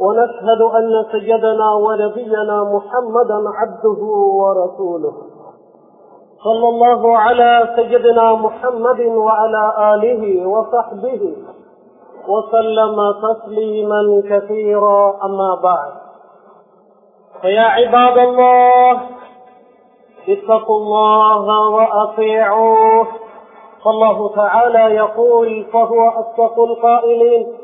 ونشهد أن سيدنا ونبينا محمدا عبده ورسوله. صلى الله على سيدنا محمد وعلى آله وصحبه وسلم تسليما كثيرا. أما بعد فيا عباد الله اتقوا الله وأطيعوه. فالله تعالى يقول فهو أصدق القائلين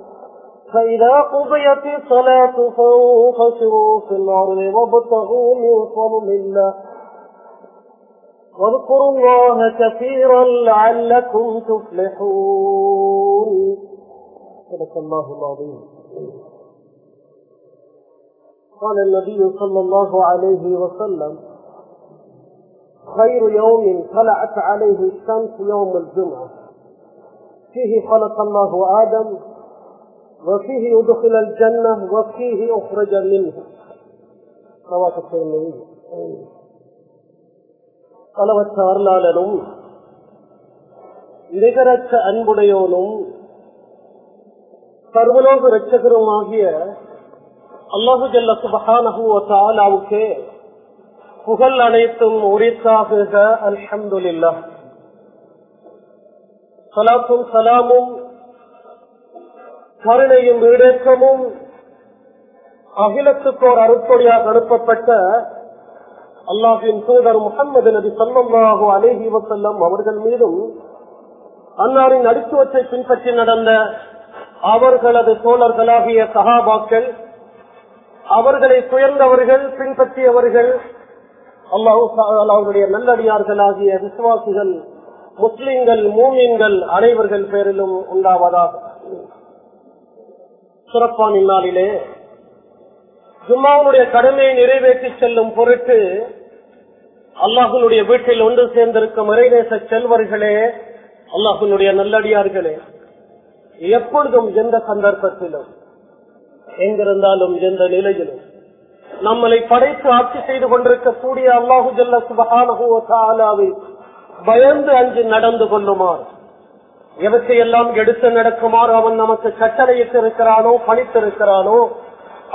فإذا قضيت الصلاة فانفشروا في الأرض وابتغوا من فضل الله. واذكروا الله كثيرا لعلكم تفلحون. صدق الله العظيم. قال النبي صلى الله عليه وسلم خير يوم طلعت عليه الشمس يوم الجمعة. فيه خلق الله آدم وفيه يدخل الجنة وفيه أخرج منه رواه الترمذي அளவற்ற அருளாளனும் நிகரற்ற அன்புடையோனும் சர்வலோக ரட்சகருமாகிய அல்லாஹு ஜல்ல சுபஹானஹுவுக்கே புகழ் அனைத்தும் உரித்தாக அல்ஹம்துலில்லா சலாத்தும் சலாமும் கருணையும் ஈடேற்றமும் அகிலத்துக்கோர் அருட்பொடியாக அனுப்பப்பட்ட அல்லாஹின் தூதர் முகமது நபி சொல்லமாக அலேஹி வசல்லம் அவர்கள் மீதும் அன்னாரின் அடித்துவத்தை பின்பற்றி நடந்த அவர்களது தோழர்களாகிய சகாபாக்கள் அவர்களை சுயர்ந்தவர்கள் பின்பற்றியவர்கள் அல்லாஹூ அவருடைய நல்லடியார்களாகிய விசுவாசிகள் முஸ்லிம்கள் மூமீன்கள் அனைவர்கள் பேரிலும் உண்டாவதாக. சிறப்பான இந்நாளிலே ஜும்மாவுடைய கடமையை நிறைவேற்றி செல்லும் பொருட்டு அல்லாஹனுடைய வீட்டில் ஒன்று சேர்ந்திருக்கும் மறைநேச செல்வர்களே அல்லாஹனுடைய நல்லடியார்களே எப்பொழுதும் எந்த சந்தர்ப்பத்திலும் எங்கிருந்தாலும் எந்த நிலையிலும் நம்மளை படைத்து ஆட்சி செய்து கொண்டிருக்கக்கூடிய அல்லாஹு ஜல்ல சுபகானவை பயந்து அஞ்சு நடந்து கொள்ளுமாறு எவற்றையெல்லாம் எடுத்து நடக்குமாறு அவன் நமக்கு கட்டளையிட்டிருக்கிறானோ பணித்திருக்கிறானோ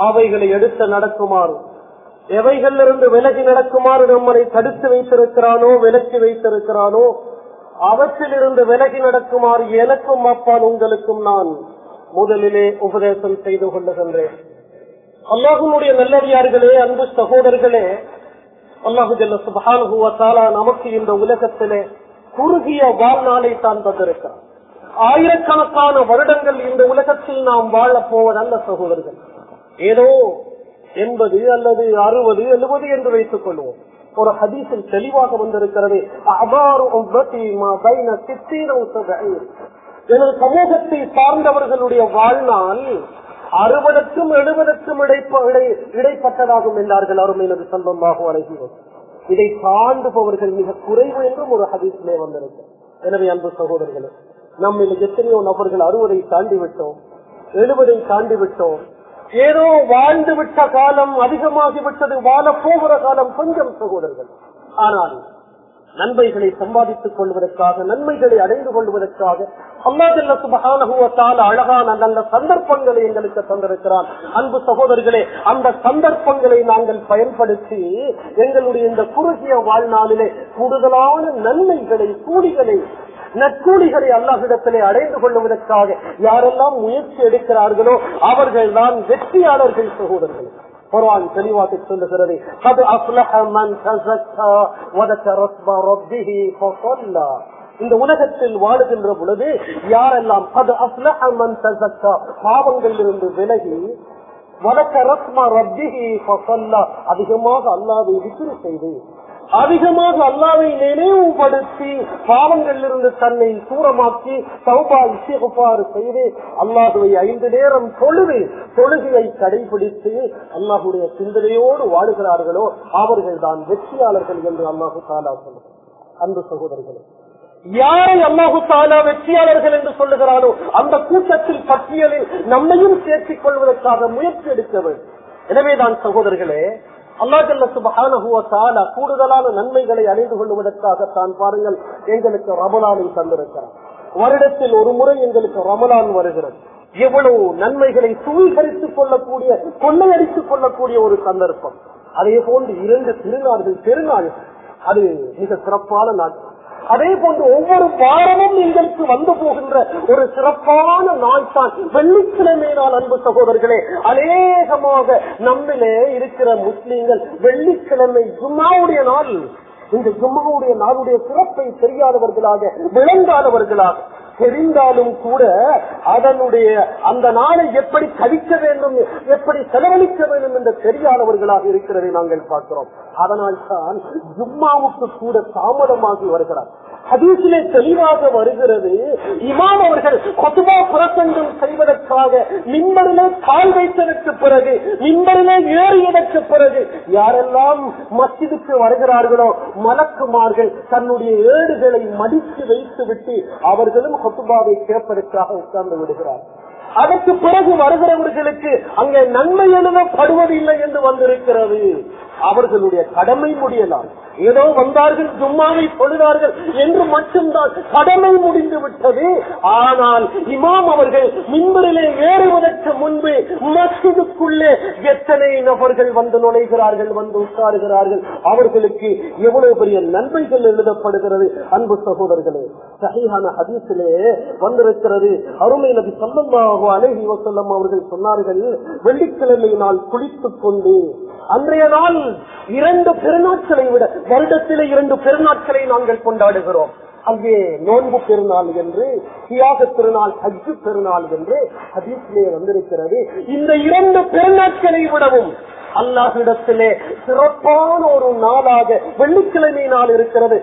அவைகளை எடுத்து நடக்குமாறு. எவைகளிலிருந்து விலகி நடக்குமாறு நம்மளை தடுத்து வைத்திருக்கிறானோ விலக்கி வைத்திருக்கிறானோ அவற்றிலிருந்து விலகி நடக்குமாறு எனக்கும் அப்பால் உங்களுக்கும் நான் முதலிலே உபதேசம் செய்து கொள்ளுகின்றேன். அல்லாஹனுடைய நல்லடியார்களே அன்பு சகோதரர்களே அல்லாஹு ஜல்ல சுபானுகுவத்தாலா நமக்கு இந்த உலகத்திலே குறுகிய வாழ்நாளை தான் தந்திருக்கிறார் ஆயிரக்கணக்கான வருடங்கள் இந்த உலகத்தில் நாம் வாழ போவதல்ல சகோதரர்கள். ஏதோ எண்பது அல்லது அறுபது எழுபது என்று வைத்துக் கொள்வோம். ஒரு ஹதீஸில் தெளிவாக வந்திருக்கிறது எனது சமூகத்தை சார்ந்தவர்களுடைய வாழ்நாள் அறுபதுக்கும் எழுபதுக்கும் இடைப்பட்டதாகும் என்றார்கள் அருமை நபி சந்தமாக அழகிவோம் இதை சார்ந்துபவர்கள் மிக குறைவு என்றும் ஒரு ஹதீஸிலே வந்திருக்கு எனவே அன்பு சகோதரர்களும் நம்ம எத்தனையோ நபர்கள் அறுவதை தாண்டி விட்டோம் எழுபதை தாண்டி விட்டோம். ஏதோ வாழ்ந்து விட்ட காலம் அதிகமாகிவிட்டது வாழ போகிற காலம் கொஞ்சம் சகோதரர்கள். ஆனால் நன்மைகளை சம்பாதித்துக் கொள்வதற்காக நன்மைகளை அடைந்து கொள்வதற்காக அல்லாஹல்ல சுபகான அழகான நல்ல சந்தர்ப்பங்களை எங்களுக்கு தந்திருக்கிறான். அன்பு சகோதரர்களே அந்த சந்தர்ப்பங்களை நாங்கள் பயன்படுத்தி எங்களுடைய இந்த குறுகிய வாழ்நாளிலே கூடுதலான நன்மைகளை கூலிகளை நற்கூலிகளை அல்லாஹிடத்திலே அடைந்து கொள்வதற்காக யாரெல்லாம் முயற்சி எடுக்கிறார்களோ அவர்கள் தான் வெற்றியாளர்கள் சகோதரர்கள். குரான் தெளிவாக சொல்லுகிறது. அது இந்த உலகத்தில் வாழுகின்ற பொழுது யாரெல்லாம் அது அப்லஹ மன் தஸக்கா பாவங்களிலிருந்து விலகி வடக்க ரத்மா ரப்பிஹி ஃபஸல்லா அதிகமாக அல்லாஹ்வை விக்கிரி செய்து அதிகமாக அல்லாவை நினைவுபடுத்தி பாவங்களிலிருந்து தன்னை தூரமாக்கி சௌபா இசைகுப்பாறு செய்து அல்லாஹுவை ஐந்து நேரம் தொழுது தொழுகையை கடைபிடித்து அல்லாஹுடைய சிந்தனையோடு வாழுகிறார்களோ அவர்கள் தான் வெற்றியாளர்கள் என்று அல்லாஹு தாலா சொல்லுகிறார் அன்பு சகோதரர்களே யாரை அல்லாஹு தாலா வெற்றியாளர்கள் என்று சொல்லுகிறாரோ அந்த கூட்டத்தில் பட்டியலில் நம்மையும் சேர்த்துக் கொள்வதற்காக முயற்சி எடுக்க வேண்டும் எனவேதான் சகோதரர்களே அல்லாஹல்ல சுபஹானஹுவ கூடுதலான நன்மைகளை அணிந்து கொள்வதற்காகத்தான் பாருங்கள் எங்களுக்கு ரமலானை தந்திருக்கிறார். வருடத்தில் ஒரு முறை எங்களுக்கு ரமலான் வருகிறது. எவ்வளவு நன்மைகளை சுவீகரித்துக் கொள்ளக்கூடிய கொள்ளையடித்துக் கொள்ளக்கூடிய ஒரு சந்தர்ப்பம். அதே போன்று இரண்டு திருநாள்கள் பெருநாள். அது மிக சிறப்பான நாட்கள் அதே போன்று ஒவ்வொரு வாரமும் எங்களுக்கு வந்து போகின்ற ஒரு சிறப்பான நாள் தான் வெள்ளிக்கிழமை நாள் அன்பு சகோதரர்களே அநேகமாக நம்மிலே இருக்கிற முஸ்லீம்கள் வெள்ளிக்கிழமை ஜும்மாவுடைய நாள் இந்த ஜும்மாவுடைய நாளுடைய சிறப்பை தெரியாதவர்களாக விளங்காதவர்களாக தெரிந்தாலும் கூட அதனுடைய அந்த நாளை எப்படி கழிக்க வேண்டும் எப்படி செலவழிக்க வேண்டும் என்று தெரியாதவர்களாக இருக்கிறதை நாங்கள் பார்க்கிறோம். அதனால் தான் ஜும்மாவுக்கு கூட தாமதமாகி வருகிறார். ஹதீசிலே தெளிவாக வருகிறது இமாம் அவர்கள் கொத்துபா புறத்தங்கம் செய்வதற்காக மின்பரிலே கால் வைத்ததற்கு பிறகு மின்பரிலே ஏறியதற்கு பிறகு யாரெல்லாம் மசிதுக்கு வருகிறார்களோ மலக்குமார்கள் தன்னுடைய ஏடுகளை மடித்து வைத்து விட்டு அவர்களும் கொத்துபாவை கேட்பதற்காக உட்கார்ந்து விடுகிறார். அதற்கு பிறகு வருகிறவர்களுக்கு அங்கே நன்மை எழுதப்படுவதில்லை என்று வந்திருக்கிறது. அவர்களுடைய கடமை முடியலாம். ஏதோ வந்தார்கள் ஜும்மாவை தொழுதார்கள் என்று மட்டும்தான் கடமை முடிந்து விட்டது. ஆனால் இமாம் அவர்கள் மின்பரிலே ஏறுவதற்கு முன்பு மசிதுக்குள்ளே எத்தனை நபர்கள் வந்து நுழைகிறார்கள் வந்து உட்காருகிறார்கள் அவர்களுக்கு எவ்வளவு பெரிய நன்மைகள் எழுதப்படுகிறது. அன்பு சகோதரர்களே சரியான அதிசிலே வந்திருக்கிறது. அருமை நபி சொல்லமாக அழகி வசல்லம் அவர்கள் சொன்னார்கள் வெள்ளிக்கிழமை நாள் குளித்துக் கொண்டு அன்றைய நாள் இரண்டு பெருநாட்களை விட வருடத்திலே இரண்டு பெருநாட்களை நாங்கள் கொண்டாடுகிறோம். அங்கே நோன்பு பெருநாள் என்று தியாக திருநாள் அஜு பெருநாள் என்று ஹதீஸ்லே வந்திருக்கிறது. இந்த இரண்டு பெருநாட்களை விடவும் அல்லாஹிடத்திலே சிறப்பான ஒரு நாளாக வெள்ளிக்கிழமை நாள் இருக்கிறது.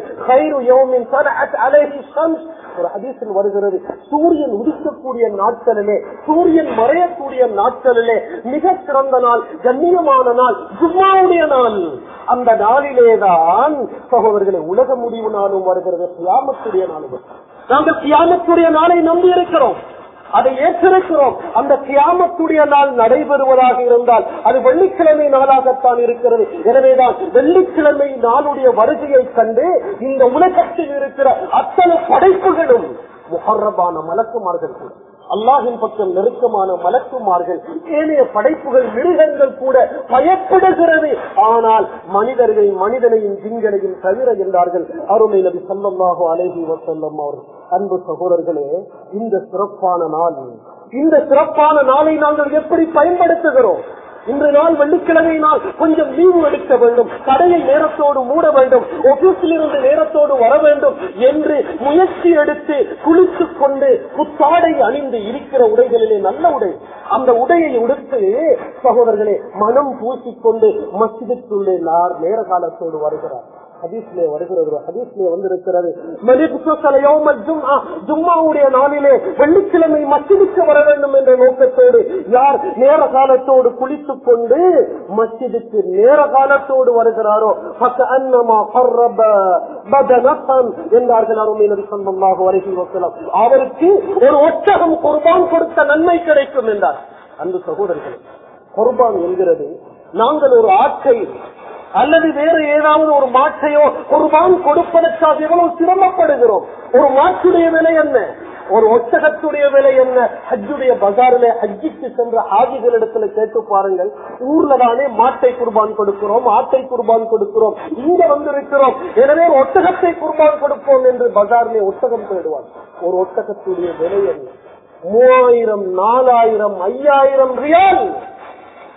ஒரு அதிசல் வருகிறது. சூரியன் உதிக்கக்கூடிய நாட்களிலே சூரியன் மறையக்கூடிய நாட்களிலே மிக சிறந்த நாள் கண்ணியமான நாள் ஜும்மாவுடைய நாள். அந்த நாளிலேதான் சகோதரர்களை உலக முடிவு நாளும் வருகிறது. கியாமத்துடைய நாளும் நாங்கள் கியாமத்துடைய நாளை நம்பி இருக்கிறோம் அதை ஏற்றிருக்கிறோம். அந்த கியாமத்துடைய நாள் நடைபெறுவதாக இருந்தால் அது வெள்ளிக்கிழமை நாளாகத்தான் இருக்கிறது. எனவேதான் வெள்ளிக்கிழமை நாளுடைய வருகையை கண்டு இந்த உலகத்தில் இருக்கிற அத்தனை படைப்புகளும் முகர்ரபான மலக்குமார்கள் கூட அல்லாஹின் பக்கம் நெருக்கமான மலக்குமார்கள் ஏனைய படைப்புகள் மிருகங்கள் கூட பயப்படுகிறது. ஆனால் மனிதர்கள் மனிதனையும் ஜிங்களையும் தவிர என்றார்கள். அருமை நபி சொல்லமாக அழகி வசல்லம் அவர்கள். அன்பு சகோதரர்களே இந்த சிறப்பான நாள். இந்த சிறப்பான நாளை நாங்கள் எப்படி பயன்படுத்துகிறோம்? இன்று நாள் வெள்ளிக்கிழமை நாள். கொஞ்சம் லீவு எடுக்க வேண்டும். கடையை நேரத்தோடு மூட வேண்டும். ஆபீஸில் இருந்து நேரத்தோடு வர வேண்டும் என்று முயற்சி எடுத்து குளித்துக் கொண்டு புத்தாடை அணிந்து இருக்கிற உடைகளிலே நல்ல உடை. அந்த உடையை உடுத்து சகோதரர்களே மனம் பூசிக்கொண்டு மசிதத்துள்ளே நேர காலத்தோடு வருகிறார். ஹதீஸ்லே வருகிறது. ஹதீஸ்லே வந்திருக்கிறது. ஜும்மாவுடைய நாளிலே வெள்ளிக்கிழமை மசிதுக்கு வர வேண்டும் என்ற நோக்கத்தோடு யார் நேர காலத்தோடு குளித்துக் கொண்டு மசிதுக்கு நேர காலத்தோடு வருகிறாரோ என்றார்கள் அருமையினர் சொந்தமாக வருகிறோம் வசலாம் அவருக்கு ஒரு ஒற்றகம் குர்பான் கொடுத்த நன்மை கிடைக்கும் என்றார். அன்பு சகோதரர்கள் குர்பான் என்கிறது. நாங்கள் ஒரு ஆட்சை அல்லது வேறு ஏதாவது ஒரு மாற்றையோ குர்பான் கொடுப்பதற்காக எவ்வளவு சிரமப்படுகிறோம்? ஒரு மாற்றுடைய விலை என்ன? ஒரு ஒட்டகத்துடைய விலை என்ன? ஹஜ்ஜுடைய பஜாரில ஹஜ்ஜிக்கு சென்ற ஆதிகளிடத்துல கேட்டு பாருங்கள். ஊர்ல தானே மாட்டை குர்பான் கொடுக்கிறோம் ஆட்டை குர்பான் கொடுக்கிறோம். இங்க வந்திருக்கிறோம். எனவே ஒட்டகத்தை குர்பான் கொடுப்போம் என்று பஜாரிலே ஒட்டகம் தேடுவார். ஒரு ஒட்டகத்துடைய விலை என்ன? மூவாயிரம் நாலாயிரம் ஐயாயிரம் ரியால்!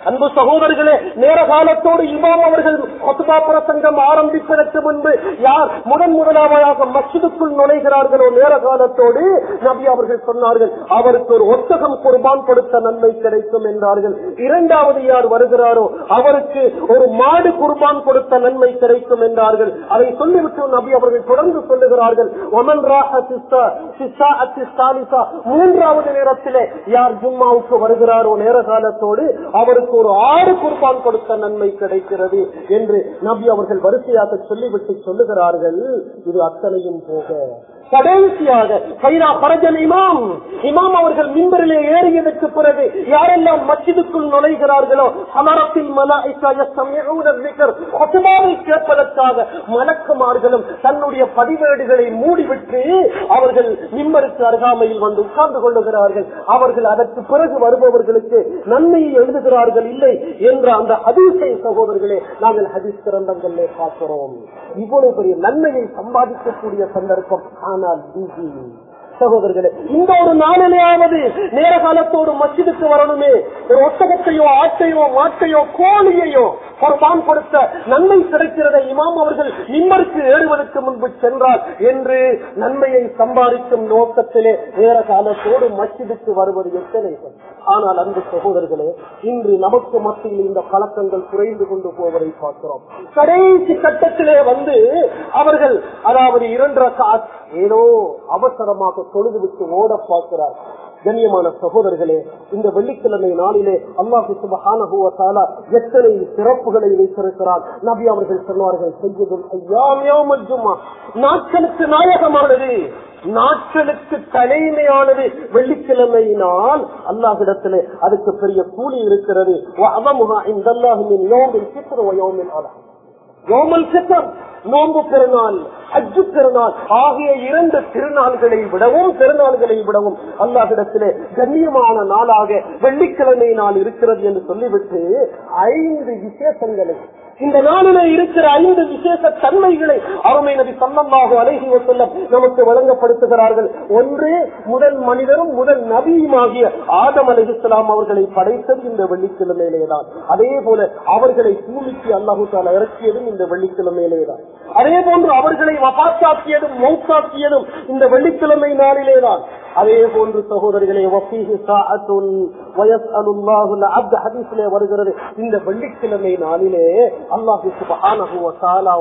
அன்பு சகோதரர்களே நேர காலத்தோடு இமாம் அவர்கள் கொத்துபா பிரசங்கம் ஆரம்பிப்பதற்கு முன்பு யார் முதன் முதலாவதாக மசிதுக்குள் நுழைகிறார்களோ நேர காலத்தோடு நபி அவர்கள் சொன்னார்கள் அவருக்கு ஒரு ஒத்தகம் குர்பான் கொடுத்த நன்மை கிடைக்கும் என்றார்கள் இரண்டாவது யார் வருகிறாரோ அவருக்கு ஒரு மாடு குர்பான் கொடுத்த நன்மை கிடைக்கும் என்றார்கள் அதை சொல்லிவிட்டு நபி அவர்கள் தொடர்ந்து சொல்லுகிறார்கள் ஒமன் ராஹ சிஸ்ஸா, சிஸ்ஸா அத்தி சாலிசா. மூன்றாவது நேரத்திலே யார் ஜும்மாவுக்கு வருகிறாரோ நேர காலத்தோடு அவருக்கு ஒரு ஆறு குர்பான் கொடுத்த நன்மை கிடைக்கிறது என்று நபி அவர்கள் வரிசையாக சொல்லிவிட்டு சொல்லுகிறார்கள். இது அத்தனையும் போக கடைசியாக பைரா பரஜன் இமாம். இமாம் அவர்கள் மின்பரிலே ஏறியதற்கு பிறகு யாரெல்லாம் மச்சிதுக்குள் நுழைகிறார்களோ அமரத்தில் கேட்பதற்காக மலக்குமார்களும் தன்னுடைய பதிவேடுகளை மூடிவிட்டு அவர்கள் மிம்பருக்கு அருகாமையில் வந்து உட்கார்ந்து கொள்ளுகிறார்கள். அவர்கள் அதற்கு பிறகு வருபவர்களுக்கு நன்மையை எழுதுகிறார்கள் இல்லை என்ற அந்த ஹதீஸை சகோதரர்களே நாங்கள் ஹதீஸ் கிரந்தங்களிலே பார்க்கிறோம். இவ்வளவு பெரிய நன்மையை சம்பாதிக்கக்கூடிய சந்தர்ப்பம் ஆனால் பிஜி சகோதரர்களே இந்த ஒரு நாளிலேயாவது நேர காலத்தோடு மசிதுக்கு வரணுமே. ஒரு ஒட்டகத்தையோ ஆட்டையோ மாட்டையோ கோழியையோ குர்பான் கொடுத்த நன்மை கிடைக்கிறத இமாம் அவர்கள் நிம்மருக்கு ஏறுவதற்கு முன்பு சென்றார் என்று நன்மையை சம்பாதிக்கும் நோக்கத்திலே நேர காலத்தோடு மசிதுக்கு வருவது எத்தனை ஆனால் அன்பு சகோதரர்களே இன்று நமக்கு மத்தியில் இந்த பழக்கங்கள் குறைந்து கொண்டு போவதை பார்க்கிறோம். கடைசி கட்டத்திலே வந்து அவர்கள் அதாவது இரண்டரை ஏதோ அவசரமாக தொழுது விட்டு ஓட பார்க்கிறார். கண்ணியமான சகோதரர்களே இந்த வெள்ளிக்கிழமை நாளிலே அல்லாஹு எத்தனை சிறப்புகளை வைத்திருக்கிறார். நபி அவர்கள் சொன்னார்கள் செய்யதும் ஐயாமியாமல் நாட்களுக்கு நாயகமானது நாட்களுக்கு தலைமையானது வெள்ளிக்கிழமையினால் அல்லாஹிடத்திலே அதுக்கு பெரிய கூலி இருக்கிறது. அவமுகா இந்தல்லாஹி அல்லாஹின் யோமின் ஃபித்ர் வ யௌமில் யோமல் சித்தம் நோன்பு பெருநாள் அஜு பெருநாள் ஆகிய இரண்டு திருநாள்களை விடவும் பெருநாள்களை விடவும் அல்லாஹிடத்திலே கண்ணியமான நாளாக வெள்ளிக்கிழமை நாள் இருக்கிறது என்று சொல்லிவிட்டு ஐந்து விசேஷங்களை இந்த நாளிலே இருக்கிற ஐந்து விசேஷ தன்மைகளை அருமை நபி சல்லமாக அழகி வசல்லம் நமக்கு வழங்கப்படுத்துகிறார்கள். ஒன்று முதல் மனிதரும் முதல் நபியுமாகிய ஆதம் அலிஹிஸ்லாம் அவர்களை படைத்தது இந்த வெள்ளிக்கிழமையிலேதான். அதே போல அவர்களை பூமிக்கு அல்லாஹு தாலா இறக்கியதும் இந்த வெள்ளிக்கிழமையிலேதான். அதே போன்று அவர்களை வபாத்தாக்கியதும் மௌத்தாக்கியதும் இந்த வெள்ளிக்கிழமை நாளிலேதான். அதே போன்று சகோதரிகளே வருகிறது. இந்த வெள்ளிக்கிழமை நாளிலே அல்லாஹு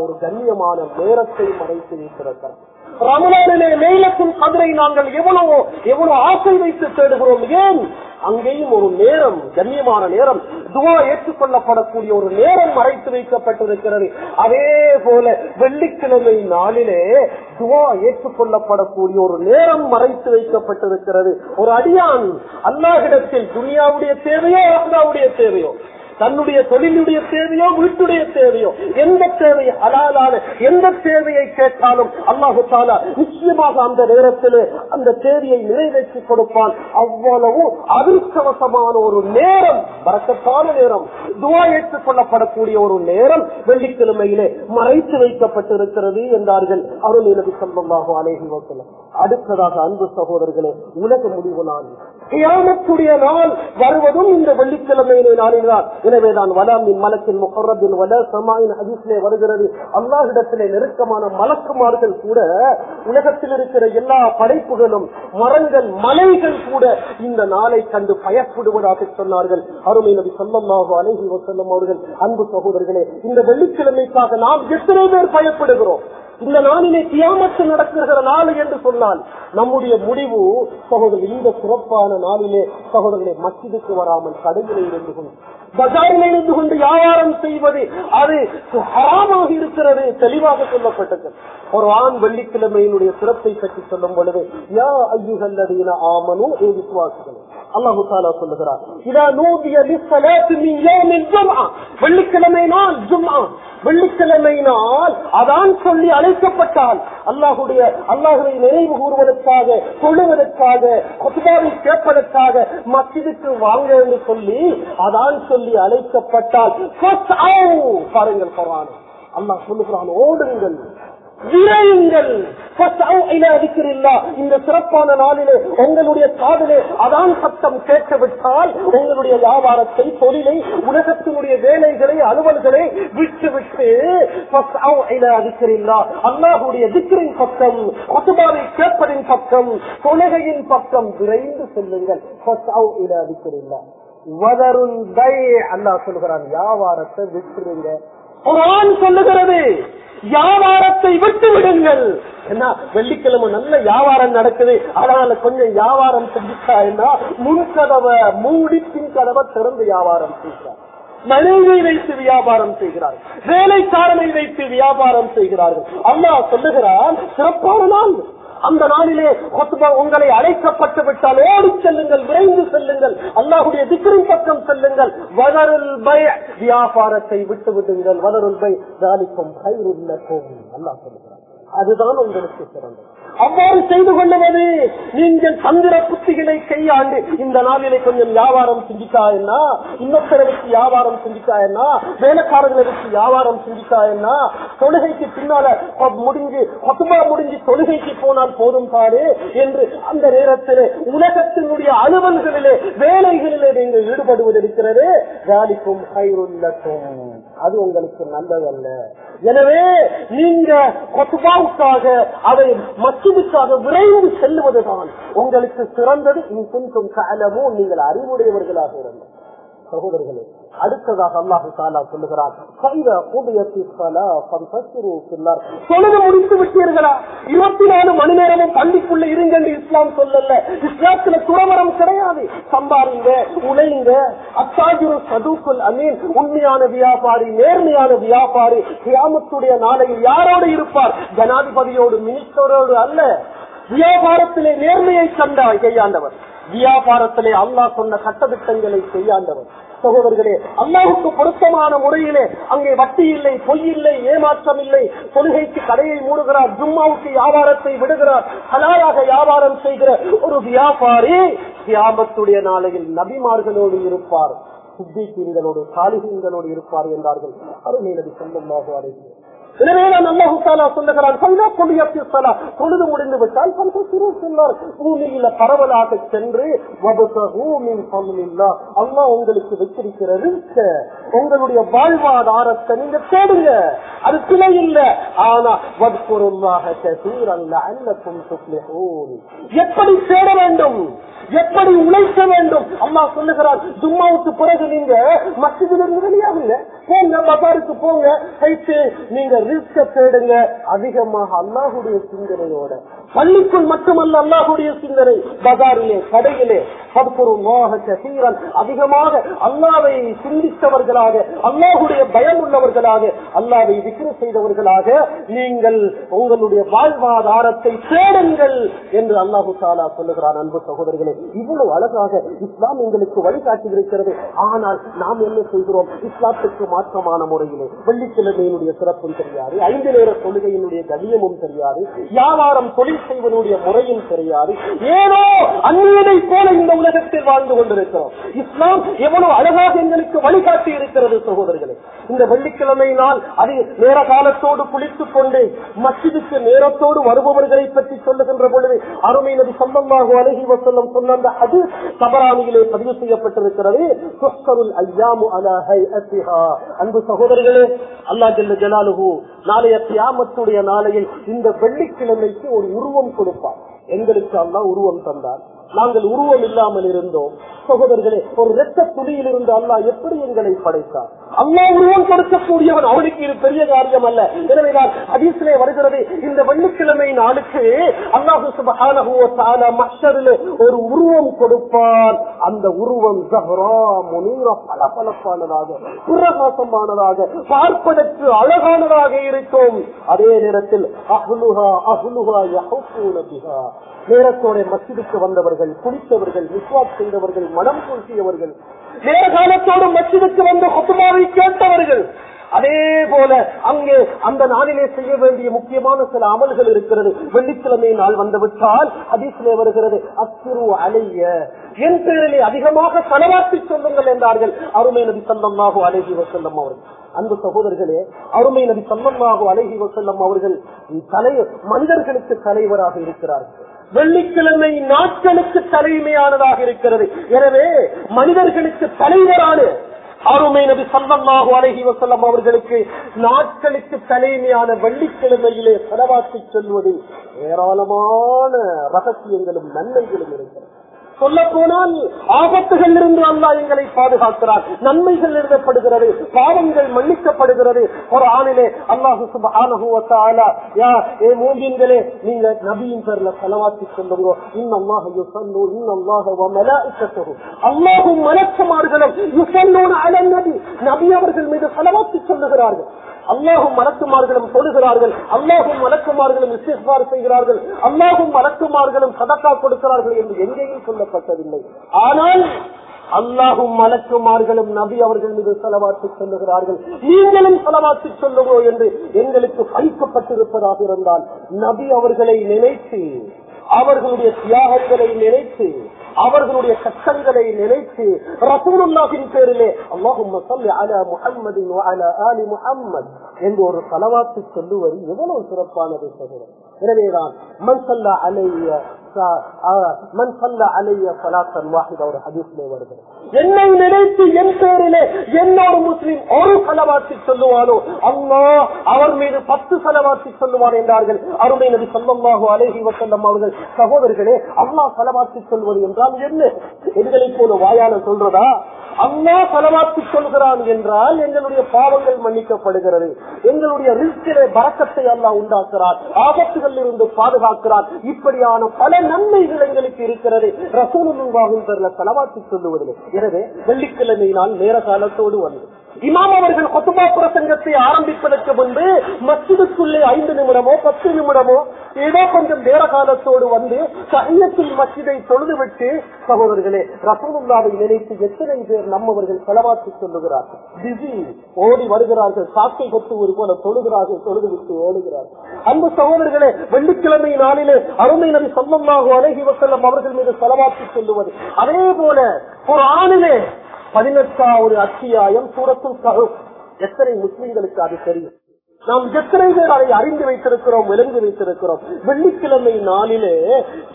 ஒரு கண்ணியமான நேரத்தை மறைத்து வைத்திருக்கிறார். ரமலானிலே மேலத்தின் கதிரை நாங்கள் எவ்வளவோ எவ்வளவு ஆசை வைத்து தேடுகிறோம். ஏன்? அங்கேயும் ஒரு நேரம் கண்ணியமான நேரம் துவா ஏற்றுக்கொள்ளப்படக்கூடிய ஒரு நேரம் மறைத்து வைக்கப்பட்டிருக்கிறது. அதே போல வெள்ளிக்கிழமை நாளிலே துவா ஏற்றுக்கொள்ளப்படக்கூடிய ஒரு நேரம் மறைத்து வைக்கப்பட்டிருக்கிறது. ஒரு அடியான் அல்லாஹிடத்தில் துனியாவுடைய தேவையோ அல்லாவுடைய தேவையோ? தன்னுடைய தொழிலுடைய தேவையோ வீட்டுடைய தேவையோ எந்த தேவை அலாலான எந்த தேவையை கேட்டாலும் அல்லாஹு தாலா நிச்சயமாக அந்த நேரத்தில் அந்த தேவையை நிறைவேற்றி கொடுப்பான். அவ்வளவு அதிர்ஷ்டவசமான ஒரு நேரம் வரக்கத்தான நேரம் துவா ஏற்றுக் கொள்ளப்படக்கூடிய ஒரு நேரம் வெள்ளிக்கிழமையிலே மறைத்து வைக்கப்பட்டிருக்கிறது என்றார்கள் அருள் இலவி சம்பமாக அலேஹி வசலம் அடுத்ததாக அன்பு சகோதரர்களே உலக முடிவு நான் கியாமத்துடைய நாள் வருவதும் இந்த வெள்ளிக்கிழமையிலே நாளில்தான். எனவேதான் வலாமின் மலக்கின் முகரபின் வல சமாயின் ஹதீஸ்லே வருகிறது. அல்லாஹிடத்திலே நெருக்கமான மலக்குமார்கள் கூட உலகத்தில் இருக்கிற எல்லா படைப்புகளும் மரங்கள் மலைகள் கூட இந்த நாளை கண்டு பயப்படுவதாக சொன்னார்கள். அருமை நபி சொல்லமாக அலைகி வசல்லம் அவர்கள் அன்பு சகோதரர்களே இந்த வெள்ளிக்கிழமைக்காக நாம் எத்தனை பேர் பயப்படுகிறோம்? இந்த நாளிலே தியாமத்து நடக்குகிற நாள் என்று சொன்னால் நம்முடைய முடிவு சகோதரர் இந்த சிறப்பான நாளிலே சகோதரர்களை மசிதுக்கு வராமல் கடையிலே இருந்து கொண்டு பஜாரில் இருந்து கொண்டு வியாபாரம் செய்வது அது ஹராமாக இருக்கிறது தெளிவாக சொல்லப்பட்டது. ஒரு ஆண் வெள்ளிக்கிழமையினுடைய சிறப்பை பற்றி சொல்லும் பொழுது யா ஐயுகல்லதீன ஆமனும் ஏ விசுவாசிகள். அல்லாஹு தாலா சொல்லுகிறார் இதா நூதிய வெள்ளிக்கிழமை நாள் ஜும்மா வெள்ளிக்கிழமை நாள் அதான் சொல்லி அழைக்கப்பட்டால் அல்லாஹுடைய அல்லாஹுவை நினைவு கூறுவதற்காக சொல்லுவதற்காக கொத்துபாவை கேட்பதற்காக மசிதுக்கு வாங்க என்று சொல்லி அதான் சொல்லி அழைக்கப்பட்டால் பாருங்கள் பரவான அல்லாஹ் சொல்லுகிறான் ஓடுங்கள். விரையுங்கள். இந்த சிறப்பான நாளிலே உங்களுடைய காதலே அதான் சத்தம் கேட்டுவிட்டால் உங்களுடைய வியாபாரத்தை தொழிலை உலகத்தினுடைய வேலைகளை அலுவல்களை விட்டுவிட்டு அல்லாஹுடைய திக்கரின் பக்கம் கொசுபாவை கேட்பதின் பக்கம் தொழுகையின் பக்கம் விரைந்து செல்லுங்கள். இருக்கிறில்லா வதருள் அல்லாஹ் சொல்கிறான் வியாபாரத்தை விட்டுருங்க. குரான் சொல்லுகிறது. வியாபாரத்தை விட்டு விடுங்கள். என்ன வெள்ளிக்கிழமை நல்ல வியாபாரம் நடக்குது. அதனால கொஞ்சம் வியாபாரம் செஞ்சுட்டா என்ன? முன்கதவை மூடி பின் கதவை திறந்து வியாபாரம் செய்கிறார். மனைவி வைத்து வியாபாரம் செய்கிறார்கள் வேலைக்காரனை வைத்து வியாபாரம் செய்கிறார்கள். அம்மா சொல்லுகிறான் சிறப்பான நாள். அந்த நாளிலே உங்களை அழைக்கப்பட்டு விட்டால் ஓடி செல்லுங்கள் விரைந்து செல்லுங்கள் அல்லாஹுடைய திக்கரின் பக்கம் செல்லுங்கள். வளருள் பய வியாபாரத்தை விட்டு விடுங்கள். வளருள் பை தாலிக்கும் கைருள்ளக்கும் அல்லாஹ் சொல்லுகிறார் அதுதான் உங்களுக்கு சிறந்தது. அவ்வாறு செய்து கொள்ளுவது நீங்கள் சந்திர புத்திகளை கையாண்டு இந்த நாளிலே கொஞ்சம் வியாபாரம் செஞ்சுட்டாயன்னா இன்னொருத்தரை வச்சு வியாபாரம் செஞ்சுட்டாயன்னா வேலைக்காரர்களை வச்சு வியாபாரம் செஞ்சுட்டாயன்னா தொழுகைக்கு பின்னால முடிஞ்சு கொத்துபா முடிஞ்சு தொழுகைக்கு போனால் போதும் பாரு என்று அந்த நேரத்தில் உலகத்தினுடைய அலுவல்களிலே வேலைகளிலே நீங்கள் ஈடுபடுவது இருக்கிறது வேலைக்கும் கைருள்ளக்கும் அது உங்களுக்கு நல்லதல்ல. எனவே நீங்க கொத்துபாவுக்காக அதை மசிதுக்காக விரைந்து செல்லுவதுதான். உங்களுக்கு சிறந்தது. இன்கும் காலமும் நீங்கள் அறிவுடையவர்களாக இருந்தோம் சகோதரர்களே அடுத்ததாக அல்லாஹு தாலா சொல்லுகிறார் தொழுது முடித்து விட்டீர்களா? இருபத்தி நாலு மணி நேரமும் பள்ளிக்குள்ள இருங்க இஸ்லாம் சொல்லல. இஸ்லாத்துல துறவரம் கிடையாது. சம்பாருங்க உழைங்க. அத்தாஜுரு சதுக்குல் அமீன். உண்மையான வியாபாரி நேர்மையான வியாபாரி கிராமத்துடைய நாளையில் யாரோடு இருப்பார்? ஜனாதிபதியோடு மினிஸ்டரோடு அல்ல. வியாபாரத்திலே நேர்மையை கண்டா கையாண்டவர். வியாபாரத்திலே அல்லாஹ் சொன்ன சட்டத்திட்டங்களை செய்யாண்டவர் சகோதரர்களே அல்லாவுக்கு பொருத்தமான முறையிலே அங்கே வட்டி இல்லை பொய் இல்லை ஏமாற்றம் இல்லை. தொழுகைக்கு கடையை மூடுகிறார் ஜும்மாவுக்கு வியாபாரத்தை விடுகிறார் ஹலாலாக வியாபாரம் செய்கிற ஒரு வியாபாரி வியாபத்துடைய நாளையில் நபிமார்களோடு இருப்பார் சித்திகளோடு சாலிகங்களோடு இருப்பார் என்றார்கள். அருமையினது சொந்தமாக அடைகிறேன் எனவே நான் அல்லாஹு தாலா சொல்லுகிறான் பொழுது முடிந்து விட்டால் சொன்னார் பூமியில பரவலாக சென்று அல்லா உங்களுக்கு வச்சிருக்கிற உங்களுடைய வாழ்வாதாரத்தை நீங்க தேடுங்க. அது பிழை இல்ல. ஆனா வத்குருல்லாக எப்படி தேட வேண்டும்? எப்படி உழைக்க வேண்டும்? அம்மா சொல்லுகிறார் ஜும்மாவுக்கு பிறகு நீங்க மசிதிலிருந்து வெளியாகுங்க போங்க பசாருக்கு போங்க. நீங்க ரிஸ்க தேடுங்க. அதிகமாக அல்லாஹுடைய சிந்தனையோட. பள்ளிக்குள் மட்டுமல்ல அல்லாஹுடைய சிந்தனை. பஜாரிலே கடையிலே அதிகமாக அல்லாவை சிந்தித்தவர்களாக அல்லாஹுடைய பயம் உள்ளவர்களாக அல்லாவை விக்கிர செய்தவர்களாக நீங்கள் உங்களுடைய வாழ்வாதாரத்தை தேடுங்கள் என்று அல்லாஹு சாலா சொல்லுகிறார் அன்பு சகோதரர்களே. இவ்வளவு அழகாக இஸ்லாம் எங்களுக்கு வழிகாட்டியிருக்கிறது. ஆனால் நாம் என்ன செய்கிறோம்? இஸ்லாத்துக்கு மாற்றமான முறையிலே. வெள்ளிக்கிழமையினுடைய சிறப்பும் தெரியாது. ஐந்து நேர கொள்கையினுடைய கவியமும் தெரியாது. வியாபாரம் தொழில் செய்வனுடைய முறையும் தெரியாது. ஏதோ அந்நியனை போல இந்த உலகத்தில் வாழ்ந்து கொண்டிருக்கிறோம். இஸ்லாம் எவ்வளவு அழகாக எங்களுக்கு வழிகாட்டி இருக்கிறது சகோதரர்களே. இந்த வெள்ளிக்கிழமை நாள் அது நேர காலத்தோடு குளித்துக் கொண்டு மசிதுக்கு நேரத்தோடு வருபவர்களை பற்றி சொல்லுகின்ற பொழுது அருமை நபி சொந்தமாக அழகி வசல்லம் சொன்ன அந்த அது தபராணியிலே பதிவு செய்யப்பட்டிருக்கிறது. அன்பு சகோதரர்களே அல்லா ஜல்ல ஜலாலுகு நாளைய தியாமத்துடைய நாளையில் இந்த வெள்ளிக்கிழமைக்கு ஒரு உருவம் கொடுப்பார். எங்களுக்கு அல்லா உருவம் தந்தார். நாங்கள் உருவம் இல்லாமல் இருந்தோம். சகோதரர்களே ஒரு ரத்த துடியில் இருந்து அல்லா எப்படி எங்களை படைத்தார்? அல்லா உருவம் கொடுக்கக்கூடியவன் அவனுக்கு இது பெரிய காரியம் அல்ல. எனவேதான் அதிசிலே வருகிறது இந்த வெள்ளிக்கிழமை நாளுக்கு அல்லாஹு மஷரில் ஒரு உருவம் கொடுப்பார் அந்த உருவம் பளபளப்பானதாக பிரகாசமானதாக பார்ப்பதற்கு அழகானதாக இருக்கும். அதே நேரத்தில் அஹ்லுஹா அஹ்லுஹா நேரத்தோட மசிதுக்கு வந்தவர்கள் குளித்தவர்கள் விஸ்வாஸ் செய்தவர்கள் மனம் பூசியவர்கள் நேர மசிதுக்கு வந்த குத்துமாவை கேட்டவர்கள். அதே போல அங்கே அந்த நாளிலே செய்ய வேண்டிய முக்கியமான சில அமல்கள் இருக்கிறது. வெள்ளிக்கிழமை நாள் வந்துவிட்டால் அதிசலே வருகிறது அத்திரு அலைய. என் பேரிலே அதிகமாக செலவாக்கி சொல்லுங்கள் என்றார்கள் அருமை நபி சல்லமாக அழகி வசல்லம் அவர்கள். அந்த சகோதரர்களே அருமை நபி சல்லமாக அழகி வசல்லம் அவர்கள் தலை மனிதர்களுக்கு தலைவராக இருக்கிறார்கள். வெள்ளிக்கிழமை நாட்களுக்கு தலைமையானதாக இருக்கிறது. எனவே மனிதர்களுக்கு தலைவரான அருமை நபி சல்லல்லாஹு அழகி வசல்லம் அவர்களுக்கு நாட்களுக்கு தலைமையான வெள்ளிக்கிழமையிலே செலவாக்கி சொல்வது ஏராளமான ரகசியங்களும் நன்மைகளும் இருக்கிறது. சொல்ல போனால் ஆபத்துகள் இருந்து அல்லா எங்களை பாதுகாக்கிறார். நன்மைகள் எழுதப்படுகிறது. பாவங்கள் மன்னிக்கப்படுகிறது. ஒரு ஆணிலே அல்லாஹு சுபானுவத்தாலா யா ஏ மூங்கின்களே நீங்க நபியின் பேர்ல செலவாக்கி சொல்லுங்க இன்னமாக யுசல்லு இன்னமாக அல்லாஹும் மலச்சமார்களும் யுசல்லூன அல நபி. நபி அவர்கள் மீது செலவாக்கி சொல்லுகிறார்கள். அல்லாஹும் மலக்குமார்களும் சொல்லுகிறார்கள் அல்லாஹும் மலக்குமார்களும் இஸ்திஃபார் செய்கிறார்கள். அல்லாஹும் மலக்குமார்களும் சதக்கா கொடுக்கிறார்கள் என்று எங்கேயும் சொல்லப்பட்டதில்லை. ஆனால் அல்லாஹும் மலக்குமார்களும் நபி அவர்கள் மீது செலவாற்றி சொல்லுகிறார்கள். நீங்களும் செலவாற்றி சொல்லுவோ என்று எங்களுக்கு பழிக்கப்பட்டிருப்பதாக இருந்தால் நபி அவர்களை நினைத்து அவர்களுடைய தியாகங்களை நினைத்து அவர்களுடைய கஷ்டங்களை நினைத்து ரசூலுல்லாஹின் பேரிலே அல்லாஹும் அலா முஹம்மதின் அலா ஆலி முஹம்மத் என்று ஒரு தலவாத்து சொல்லுவது எவ்வளவு சிறப்பானது சகோதரர். எனவேதான் மன் சல்லா அலைய மன் சல்லா அலைய சலாத்தன் வாஹித் ஒரு ஹதீஸ்லே வருகிறது. என்னை நினைத்து என் பேரிலே என்னோட முஸ்லீம் ஒரு செலவாத்தி சொல்லுவானோ? அம்மா அவர் மீது பத்து செலவாத்தி சொல்லுவார் என்றார்கள். அருமை நபி சொல்லமாக அழகி வசல்லம் அவர்கள் சகோதரர்களே அம்மா செலவாத்தி சொல்வது என்றால் என்ன? எங்களை போல வாயால சொல்றதா? அம்மா செலவாத்தி சொல்கிறான் என்றால் எங்களுடைய பாவங்கள் மன்னிக்கப்படுகிறது. எங்களுடைய ரிஸ்கிலே பறக்கத்தை அல்லா உண்டாக்குறார் ஆபத்துகளில் இருந்து பாதுகாக்கிறார் இப்படியான பல நன்மைகள் எங்களுக்கு இருக்கிறது. ரசூலுவாகும் பெறல செலவாத்தி சொல்லுவதில்லை. எனவே வெள்ளிக்கிழமை நாள் நேர காலத்தோடு வந்தது இமாம் அவர்கள் கொத்துபா பிரசங்கத்தை ஆரம்பிப்பதற்கு முன்பு மஸ்ஜிதுக்குள்ளே ஐந்து நிமிடமோ பத்து நிமிடமோ ஏதோ கொஞ்சம் நேர காலத்தோடு வந்து சையத்தில் மஸ்ஜிதை தொழுதுவிட்டு சகோதரர்களே ரசமுல்லாவை நினைத்து எத்தனை பேர் நம்மவர்கள் செலவாக்கி சொல்லுகிறார்கள்? பிஸி ஓடி வருகிறார்கள் சாக்கை கொத்துவது போல தொழுகிறார்கள் தொழுதுவிட்டு ஓடுகிறார்கள். அந்த சகோதரர்களே வெள்ளிக்கிழமை நாளிலே அருமை நபி சொல்லமாக அழகி வசல்லம் அவர்கள் மீது செலவாக்கி சொல்லுவது. அதே போல ஒரு ஆணிலே பதினெட்டாவது அத்தியாயம் சூரத்துல் கஹப். எத்தனை முஸ்லிம்களுக்கு அது தெரியும்? நாம் எத்தனை பேர் அதை அறிந்து வைத்திருக்கிறோம் விளங்கி வைத்திருக்கிறோம்? வெள்ளிக்கிழமை நாளிலே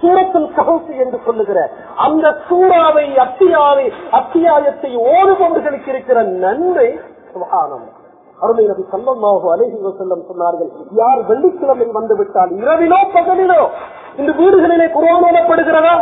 சூரத்தில் கஹப் என்று சொல்லுகிற அந்த சூறாவை அத்தியாவை அத்தியாயத்தை ஓடுபவர்களுக்கு இருக்கிற நன்மை சுகானம் அருமை நபி சல்லமாக அழகி வசல்லம் சொன்னார்கள் யார் வெள்ளிக்கிழமை வந்து விட்டால் இரவிலோ பகலிலோ இந்த வீடுகளிலே குரோனோடப்படுகிறதா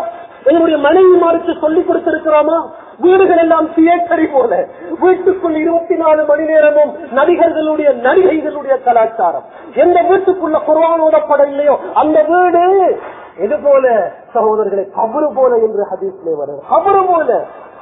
எங்களுடைய மாறிச்சு சொல்லிக் கொடுத்திருக்கிறோமா? வீடுகள் எல்லாம் தியேட்டரி போல. வீட்டுக்குள் இருபத்தி நாலு மணி நேரமும் நடிகர்களுடைய நடிகைகளுடைய கலாச்சாரம். எந்த வீட்டுக்குள்ள குர்வான் ஓடப்படவில்லையோ அந்த வீடு இது போல. சகோதரர்களை கபரு போல என்று ஹதீஸ்லே வருது கபரு போல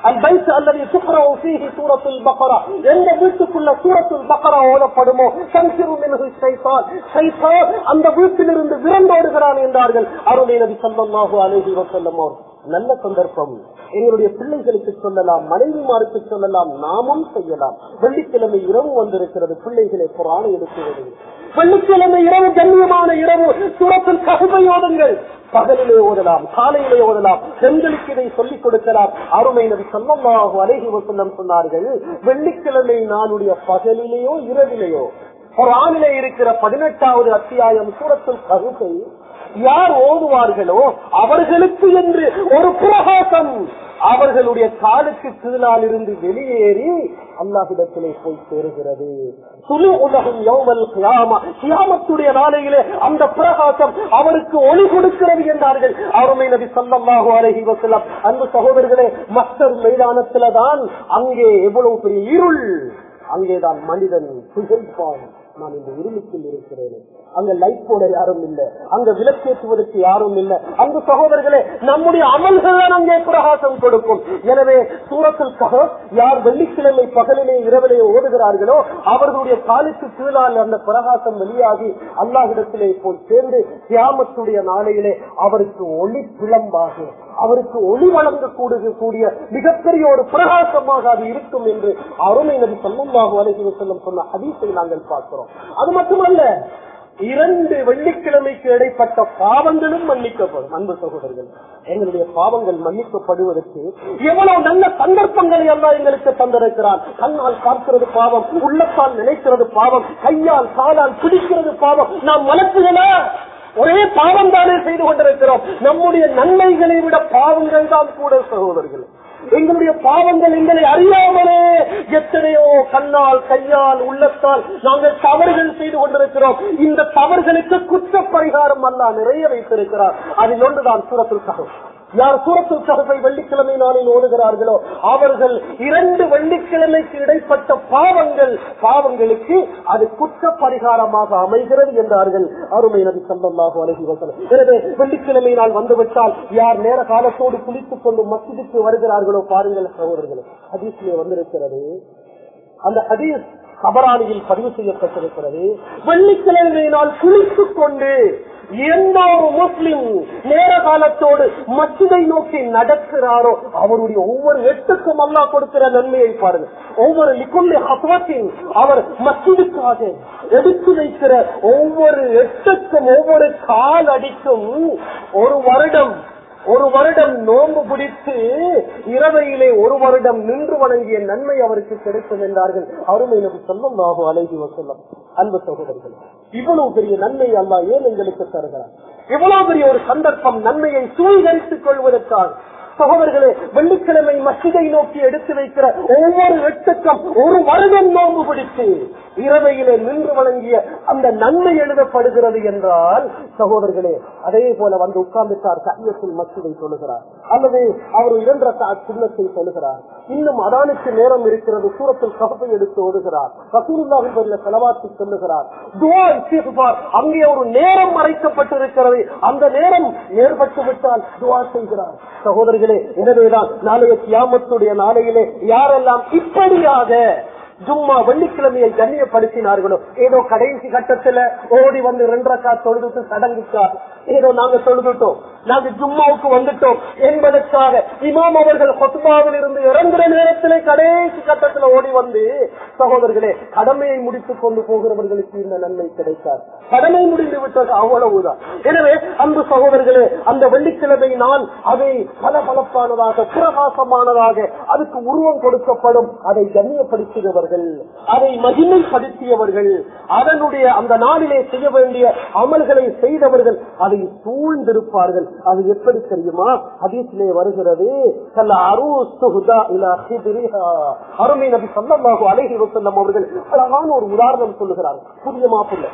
البيت الذي تقرأ فيه سورة البقرة எந்த வீட்டுக்குள்ள சூரத்துல் பக்கரா ஓதப்படுமோ சங்கிரு மினகு ஷைத்தான் ஷைத்தான் அந்த வீட்டிலிருந்து விரண்டோடுகிறான் என்றார்கள் அருளை நபி ஸல்லல்லாஹு அலைஹி வஸல்லம் அவர்கள் நல்ல சந்தர்ப்பம் எங்களுடைய பிள்ளைகளுக்கு சொல்லலாம் மனைவிமாருக்கு சொல்லலாம் நாமும் செய்யலாம் வெள்ளிக்கிழமை இரவு வந்திருக்கிறது பிள்ளைகளை புறாணம் எடுக்கிறது வெள்ளிக்கிழமை இரவு கண்ணியமான இரவு சூரத்தில் ககுமை ஓதுங்கள் பகலிலே ஓதலாம் காலையிலே ஓதலாம். பெண்களுக்கு இதை சொல்லிக் கொடுக்கலாம் அருமை நபி சொல்லமாக அழகி வசல்லம் சொன்னார்கள் வெள்ளிக்கிழமை நாளுடைய பகலிலேயோ இரவிலேயோ ஒரு ஆணிலே இருக்கிற பதினெட்டாவது அத்தியாயம் சூரத்தில் கருத்தை யார் ஓடுவார்களோ அவர்களுக்கு என்று ஒரு பிரகாசம் அவர்களுடைய காலுக்கு கீழால் இருந்து வெளியேறி அல்லாஹிடத்திலே போய் சேருகிறது. சுழு உலகம் யோவல் கியாமா. கியாமத்துடைய நாளையிலே அந்த பிரகாசம் அவருக்கு ஒளி கொடுக்கிறது என்றார்கள். அருமை நபி சொல்லமாக அழகி வசலம் அன்பு சகோதரர்களே மஸ்டர் மைதானத்துல தான் அங்கே எவ்வளவு பெரிய இருள். அங்கேதான் மனிதன் புகைப்பான் நான் இந்த இருளுக்குள் இருக்கிறேன். அங்க லைட் போட யாரும் இல்ல. அங்க விளக்கேற்றுவதற்கு யாரும் இல்ல. அந்த சகோதரர்களே நம்முடைய அமல்கள் தான் அங்கே பிரகாசம் கொடுக்கும். எனவே சூரத்திற்காக யார் வெள்ளிக்கிழமை பகலிலே இரவிலே ஓடுகிறார்களோ அவர்களுடைய காலுக்கு கீழால் அந்த பிரகாசம் வெளியாகி அல்லாஹிடத்திலே போய் சேர்ந்து தியாமத்துடைய நாளையிலே அவருக்கு ஒளி பிளம்பாகும். அவருக்கு ஒளி வழங்கக்கூடிய கூடிய மிகப்பெரிய ஒரு பிரகாசமாக அது இருக்கும் என்று அருமை நபி சொல்லமாக அலைஹி செல்லும் சொன்ன அதிசை நாங்கள் பார்க்கிறோம். அது மட்டுமல்ல இரண்டு வெள்ளிக்கிழமைக்கு இடைப்பட்ட பாவங்களும் மன்னிக்கப்படும். அன்பு சகோதரர்கள் எங்களுடைய பாவங்கள் மன்னிக்கப்படுவதற்கு எவ்வளவு நல்ல சந்தர்ப்பங்களை எல்லாம் எங்களுக்கு தந்திருக்கிறார் கண்ணால் பார்க்கிறது பாவம் உள்ளத்தால் நினைக்கிறது பாவம் கையால் காலால் பிடிக்கிறது பாவம். நாம் மனசுகளா ஒரே பாவம் தானே செய்து கொண்டிருக்கிறோம். நம்முடைய நன்மைகளை விட பாவங்கள் தான் கூட சகோதரர்கள். எங்களுடைய பாவங்கள் எங்களை அறியாமலே எத்தனையோ கண்ணால் கையால் உள்ளத்தால் நாங்கள் தவறுகள் செய்து கொண்டிருக்கிறோம். இந்த தவறுகளுக்கு குற்ற பரிகாரம் அல்ல நிறைய வைத்திருக்கிறார். அதில் ஒன்றுதான் சுரத்தில் தகவல் யார் சூரத்தில் தகவை வெள்ளிக்கிழமை நாளில் ஓடுகிறார்களோ அவர்கள் இரண்டு வெள்ளிக்கிழமைக்கு இடைப்பட்ட பாவங்கள் பாவங்களுக்கு அது குற்ற பரிகாரமாக அமைகிறது என்றார்கள் அருமை நபி சம்பந்தமாக அழகி வசனம் எனவே வெள்ளிக்கிழமை நாள் வந்துவிட்டால் யார் நேர காலத்தோடு குளித்துக் கொண்டு மசிதிக்கு வருகிறார்களோ பாருங்கள் சகோதரர்களே அதிசயம் வந்திருக்கிறது. அந்த அதீஸ் கபராணியில் பதிவு செய்யப்பட்டிருக்கிறது. வெள்ளிக்கிழமை நாள் குளித்துக் கொண்டு எந்த ஒரு முஸ்லிம் நேர காலத்தோடு மசிதை நோக்கி நடக்கிறாரோ அவருடைய ஒவ்வொரு எட்டுக்கும் அல்லா கொடுக்கிற நன்மையை பாருங்க. ஒவ்வொரு லிக்குள்ளி ஹசவத்தின் அவர் மசிதுக்காக எடுத்து வைக்கிற ஒவ்வொரு எட்டுக்கும் ஒவ்வொரு கால் அடிக்கும் ஒரு வருடம் ஒரு வருடம் நோன்பு பிடித்து இரவையிலே ஒரு வருடம் நின்று வணங்கிய நன்மை அவருக்கு கிடைக்கும் என்றார்கள். அருமை நபி சொல்லும் நாகும் அழகி வசல்லம் அன்பு சகோதரர்கள் இவ்வளவு பெரிய நன்மை அல்லா ஏன் எங்களுக்கு தருகிறார்? இவ்வளவு பெரிய ஒரு சந்தர்ப்பம் நன்மையை சூழ்கரித்துக் கொள்வதற்காக சகோதரர்களே வெள்ளிக்கிழமை மசிதை நோக்கி எடுத்து வைக்கிற ஒவ்வொரு எட்டுக்கம் ஒரு வருடம் நோம்பு பிடித்து இரவையிலே நின்று வழங்கிய அந்த நன்மை எழுதப்படுகிறது என்றால் சகோதரர்களே அதே போல வந்து உட்கார்ந்துட்டார் கையத்தில் மசிதை சொல்லுகிறார். அல்லது அவர் இரண்டு சின்னத்தை சொல்லுகிறார். இன்னும் அதானுக்கு நேரம் இருக்கிறது சூரத்தில் கபப்பை எடுத்து ஓடுகிறார் ரசூலுல்லாஹி பேரில் செலவாக்கி சொல்லுகிறார். துவா அங்கே ஒரு நேரம் மறைக்கப்பட்டிருக்கிறது. அந்த நேரம் ஏற்பட்டு விட்டால் துவா செய்கிறார். சகோதரர்கள் எனவேதான் நாளைய கியாமத்துடைய நாளையிலே யாரெல்லாம் இப்படியாக ஜும்மா வெள்ளிக்கிழமையை கண்ணியப்படுத்தினார்களோ? ஏதோ கடைசி கட்டத்துல ஓடி வந்து ரெண்டரைக்கா தொழுதுட்டு சடங்குக்கா? ஏதோ நாங்க தொழுதுட்டோம். நாங்க ஜும்மாவுக்கு வந்துட்டோம். என்பதற்காக இமாம் அவர்கள் கொத்துபாவில் இருந்து இறங்குற நேரத்திலே கடைசி கட்டத்துல ஓடி வந்து சகோதரர்களே கடமையை முடித்துக் கொண்டு போகிறவர்களுக்கு இந்த நன்மை கிடைத்தார். கடமை முடிந்து விட்டது அவ்வளவுதான். எனவே அன்பு சகோதரர்களே அந்த வெள்ளிக்கிழமை நான் அதை பலபலப்பானதாக பிரகாசமானதாக அதுக்கு உருவம் கொடுக்கப்படும். அதை செய்தவர்கள் அதை மகிமைப்படுத்தியவர்கள் அதனுடைய அந்த நாளிலே செய்ய வேண்டிய அமல்களை செய்தவர்கள் அதை சூழ்ந்திருப்பார்கள். அது எப்படி தெரியுமா? அதீசிலே வருகிறது அருமை நபி சொந்தமாக அழகி வசல்லம் அவர்கள் அழகான ஒரு உதாரணம் சொல்லுகிறார் புதிய மாப்பிள்ளை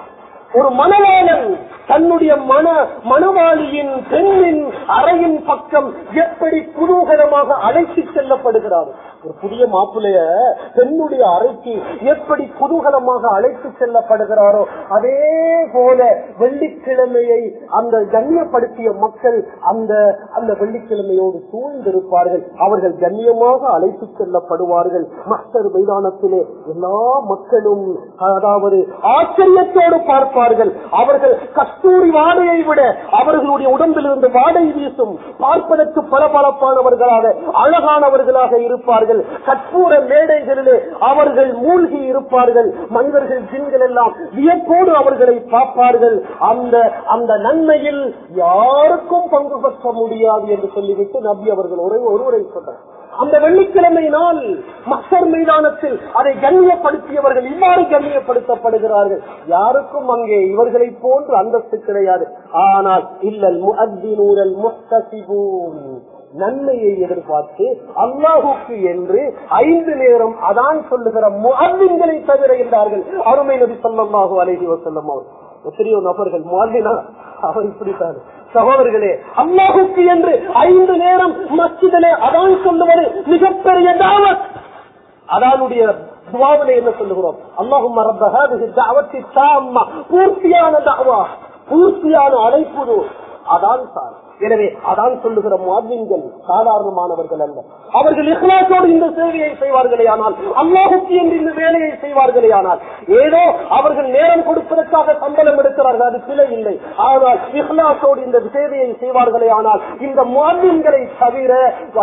ஒரு மணவாளன் தன்னுடைய மன மணவாளியின் பெண்ணின் அறையின் பக்கம் எப்படி குதூகலமாக அழைத்து செல்லப்படுகிறார். ஒரு புதிய மாப்பிள்ளைய பெண்ணுடைய அறைக்கு எப்படி குதூகலமாக அழைத்து செல்லப்படுகிறாரோ அதே போல வெள்ளிக்கிழமையை அந்த கண்ணியப்படுத்திய மக்கள் அந்த அந்த வெள்ளிக்கிழமையோடு சூழ்ந்திருப்பார்கள். அவர்கள் கண்ணியமாக அழைத்து செல்லப்படுவார்கள். மஸ்டர் மைதானத்திலே எல்லா மக்களும் அதாவது ஆச்சரியத்தோடு பார்ப்பார்கள் அவர்கள் கஸ்தூரி வாடையை விட அவர்களுடைய உடம்பில் இருந்து வாடை வீசும் பார்ப்பதற்கு பளபளப்பானவர்களாக அழகானவர்களாக இருப்பார்கள். கற்பூர மேடைகளிலே அவர்கள் மூழ்கி இருப்பார்கள். மனிதர்கள் ஜின்கள் எல்லாம் வியப்போடு அவர்களை பார்ப்பார்கள். அந்த அந்த நன்மையில் யாருக்கும் பங்கு பெற்ற முடியாது என்று சொல்லிவிட்டு நபி அவர்கள் ஒரே ஒருவரை சொன்னார். அந்த வெள்ளிக்கிழமை நாள் மக்கள் மைதானத்தில் அதை கண்ணியப்படுத்தியவர்கள் இவ்வாறு கண்ணியப்படுத்தப்படுகிறார்கள். யாருக்கும் அங்கே இவர்களை போன்று அந்தஸ்து கிடையாது. ஆனால் இல்லல் முஹத்தினூரல் முஸ்தசிபூன் நன்மையை எதிர்பார்த்து அல்லாஹுக்கு என்று ஐந்து நேரம் அதான் சொல்லுகிற முஅத்தின்களை தவிர என்றார்கள். அருமை நபி சொல்லமாக அலைஹி வசல்லம் அவர் எத்தனையோ நபர்கள் முஅத்தினா? அவர் இப்படித்தான். சகோதரர்களே அல்லாஹுக்கு என்று ஐந்து நேரம் மஸ்ஜிதிலே அதான் சொல்லுவது மிகப்பெரிய தாவத். அதானுடைய துவாவிலே என்ன சொல்லுகிறோம்? அல்லாஹும் பூர்த்தியான தாவா. பூர்த்தியான அழைப்புது அதான் சார். எனவே அதான் சொல்லுகிற மாதிரிகள் சாதாரணமானவர்கள் அல்ல. அவர்கள் இஸ்லாத்தோடு இந்த சேவையை செய்வார்களே ஆனால் அல்லாஹுக்கு என்று இந்த வேலையை செய்வார்களே ஆனால் ஏதோ அவர்கள் நேரம் கொடுப்பதற்காக சம்பளம் எடுக்கிறார்கள் அது சில இல்லை. ஆனால் இஸ்லாத்தோடு இந்த சேவையை செய்வார்களே ஆனால் இந்த மாதிரிகளை தவிர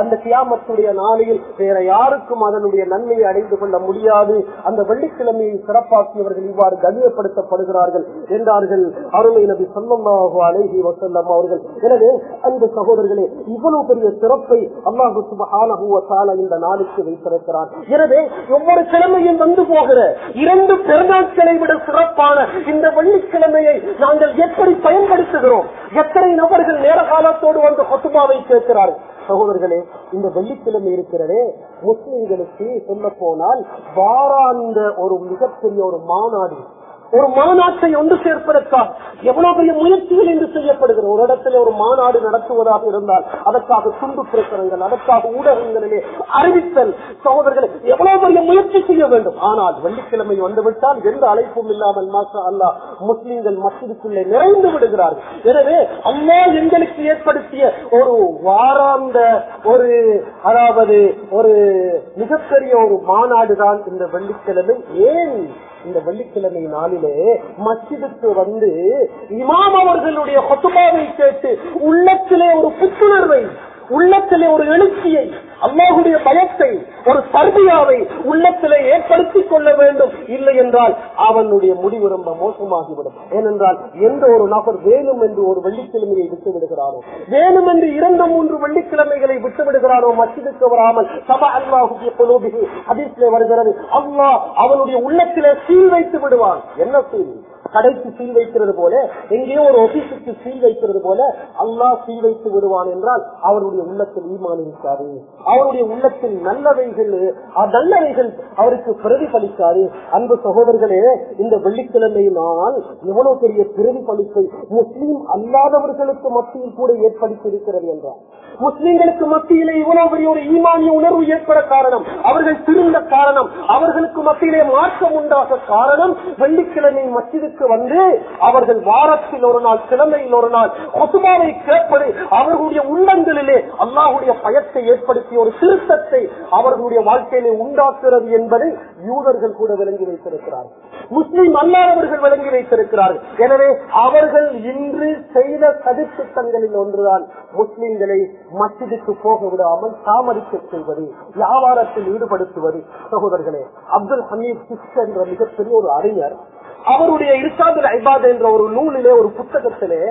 அந்த கியாமத்துடைய நாளையில் வேற யாருக்கும் அதனுடைய நன்மையை அடைந்து கொள்ள முடியாது. அந்த வெள்ளிக்கிழமையை சிறப்பாக்கியவர்கள் இவ்வாறு கண்ணியப்படுத்தப்படுகிறார்கள் என்றார்கள் அருமை நபி சொல்லமாக அழகி வசல்லம் அவர்கள். எனவே அந்த சகோதரர்களே இவ்வளவு பெரிய சிறப்பை அல்லாஹு இந்த நாளுக்கு வைத்திருக்கிறார் எனவே ஒவ்வொரு கிழமையும் வந்து போகிற இரண்டு பெருநாட்களை விட சிறப்பான இந்த வெள்ளிக்கிழமையை நாங்கள் எப்படி பயன்படுத்துகிறோம்? எத்தனை நபர்கள் நேர காலத்தோடு வந்து கொத்துமாவை கேட்கிறார்கள்? சகோதரர்களே இந்த வெள்ளிக்கிழமை இருக்கிறதே முஸ்லிம்களுக்கு சொல்ல போனால் வாராந்த ஒரு மிகப்பெரிய ஒரு மாநாடு. ஒரு மாநாட்டை ஒன்று சேர்ப்பதற்காக எவ்வளவு பெரிய முயற்சிகள் என்று செய்யப்படுகிற ஒரு இடத்துல ஒரு மாநாடு நடத்துவதாக இருந்தால் அதற்காக துண்டு பிரசுரங்கள் அதற்காக ஊடகங்களிலே அறிவித்தல். சகோதரர்களை எவ்வளவு பெரிய முயற்சி செய்ய வேண்டும்? ஆனால் வெள்ளிக்கிழமை வந்துவிட்டால் எந்த அழைப்பும் இல்லாமல் மாசா அல்லா முஸ்லிம்கள் மசிதுக்குள்ளே நிறைந்து விடுகிறார்கள். எனவே அம்மா எங்களுக்கு ஏற்படுத்திய ஒரு வாராந்த ஒரு அதாவது ஒரு மிகப்பெரிய ஒரு மாநாடு தான் இந்த வெள்ளிக்கிழமை. ஏன் இந்த வெள்ளிக்கிழமை நாளில் மஸ்ஜிதுக்கு வந்து இமாம் அவர்களுடைய கொத்துபாவை கேட்டு உள்ளத்திலே ஒரு புத்துணர்வை உள்ளத்திலே ஒரு எழுச்சியை அல்லாஹுடைய பயத்தை ஒரு சர்பியாவை உள்ளத்திலே ஏற்படுத்திக் கொள்ள வேண்டும். இல்லை என்றால் அவனுடைய முடிவு ரொம்ப மோசமாகிவிடும். ஏனென்றால் எந்த ஒரு நபர் வேணும் என்று ஒரு வெள்ளிக்கிழமையை விட்டு விடுகிறாரோ வேணும் என்று இரண்டு மூன்று வெள்ளிக்கிழமைகளை விட்டு விடுகிறாரோ மசிதுக்கு வராமல் சபா அல்லாஹுடைய குலோபிகி அதிர்ச்சியிலே வருகிறது. அல்லாஹ் அவனுடைய உள்ளத்திலே சீல் வைத்து விடுவான். என்ன சீல்? கடைக்கு சீல் வைக்கிறது போல எங்கேயோ ஒரு ஆபீஸுக்கு சீல் வைக்கிறது போல அல்லாஹ் சீல் வைத்து விடுவான் என்றால் அவருடைய உள்ளத்தில் ஈமான் இருக்காது. அவருடைய உள்ளத்தில் நல்லவைகள் நல்லவைகள் அவருக்கு பிரதிபலிக்காது. அன்பு சகோதரர்களே இந்த வெள்ளிக்கிழமை நாள் எவ்வளவு பெரிய பிரதிபலிப்பை முஸ்லீம் அல்லாதவர்களுக்கு மத்தியில் கூட ஏற்படுத்தியிருக்கிறது என்றார். முஸ்லிம்களுக்கு மத்தியிலே இவ்வளவு பெரிய ஒரு ஈமானிய உணர்வு ஏற்பட காரணம் அவர்கள் திருந்த காரணம் அவர்களுக்கு மத்தியிலே மாற்றம் உண்டாக காரணம் வெள்ளிக்கிழமை மசிதுக்கு வந்து அவர்கள் வாரத்தில் ஒரு நாள் கிழமையில் ஒரு நாள் கொசுமாவை கேட்பது அவர்களுடைய உள்ளங்களிலே அல்லாஹுடைய பயத்தை ஏற்படுத்திய ஒரு திருத்தத்தை அவர்களுடைய வாழ்க்கையிலே உண்டாக்குறது என்பதை யூதர்கள் கூட விளங்கி வைத்திருக்கிறார்கள். முஸ்லிம் அல்லாதவர்கள் விளங்கி வைத்திருக்கிறார்கள். எனவே அவர்கள் இன்று செய்த சதித்திட்டங்களில் ஒன்றுதான் முஸ்லிம்களை மசிதிக்கு போக விடாமல் தாமதிக்க செய்வது வியாபாரத்தில் ஈடுபடுத்துவது. சகோதரர்களே அப்துல் ஹமீத் சிஸ் என்ற மிகப்பெரிய ஒரு அறிஞர் அவருடைய இருசாதுல் ஐபாத் என்ற ஒரு நூலிலே ஒரு புத்தகத்திலே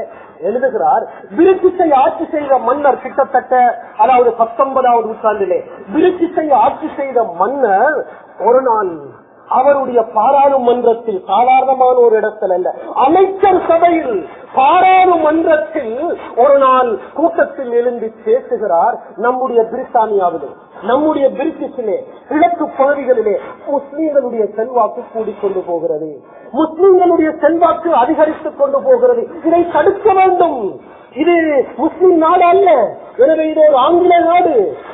எழுதுகிறார் பிரிட்டிஷை ஆட்சி செய்த மன்னர் கிட்டத்தட்ட அதாவது பத்தொன்பதாவது நூற்றாண்டிலே பிரிட்டிஷை ஆட்சி செய்த மன்னர் ஒரு நாள் அவருடைய பாராளுமன்றத்தில் சாதாரணமான ஒரு இடத்தில் அல்ல அமைச்சர் சபையில் பாராளுமன்றத்தில் ஒரு நாள் கூட்டத்தில் எழுந்து பேசுகிறார் நம்முடைய பிரித்தானியாவிலே நம்முடைய பிரிட்டிஷிலே கிழக்கு பகுதிகளிலே முஸ்லீம்களுடைய செல்வாக்கு கூடிக்கொண்டு போகிறது. முஸ்லீம்களுடைய செல்வாக்கு அதிகரித்துக் கொண்டு போகிறது. இதை தடுக்க வேண்டும். இது முஸ்லிம் நாடு அல்ல. எனவே இது ஒரு ஆங்கில நாடு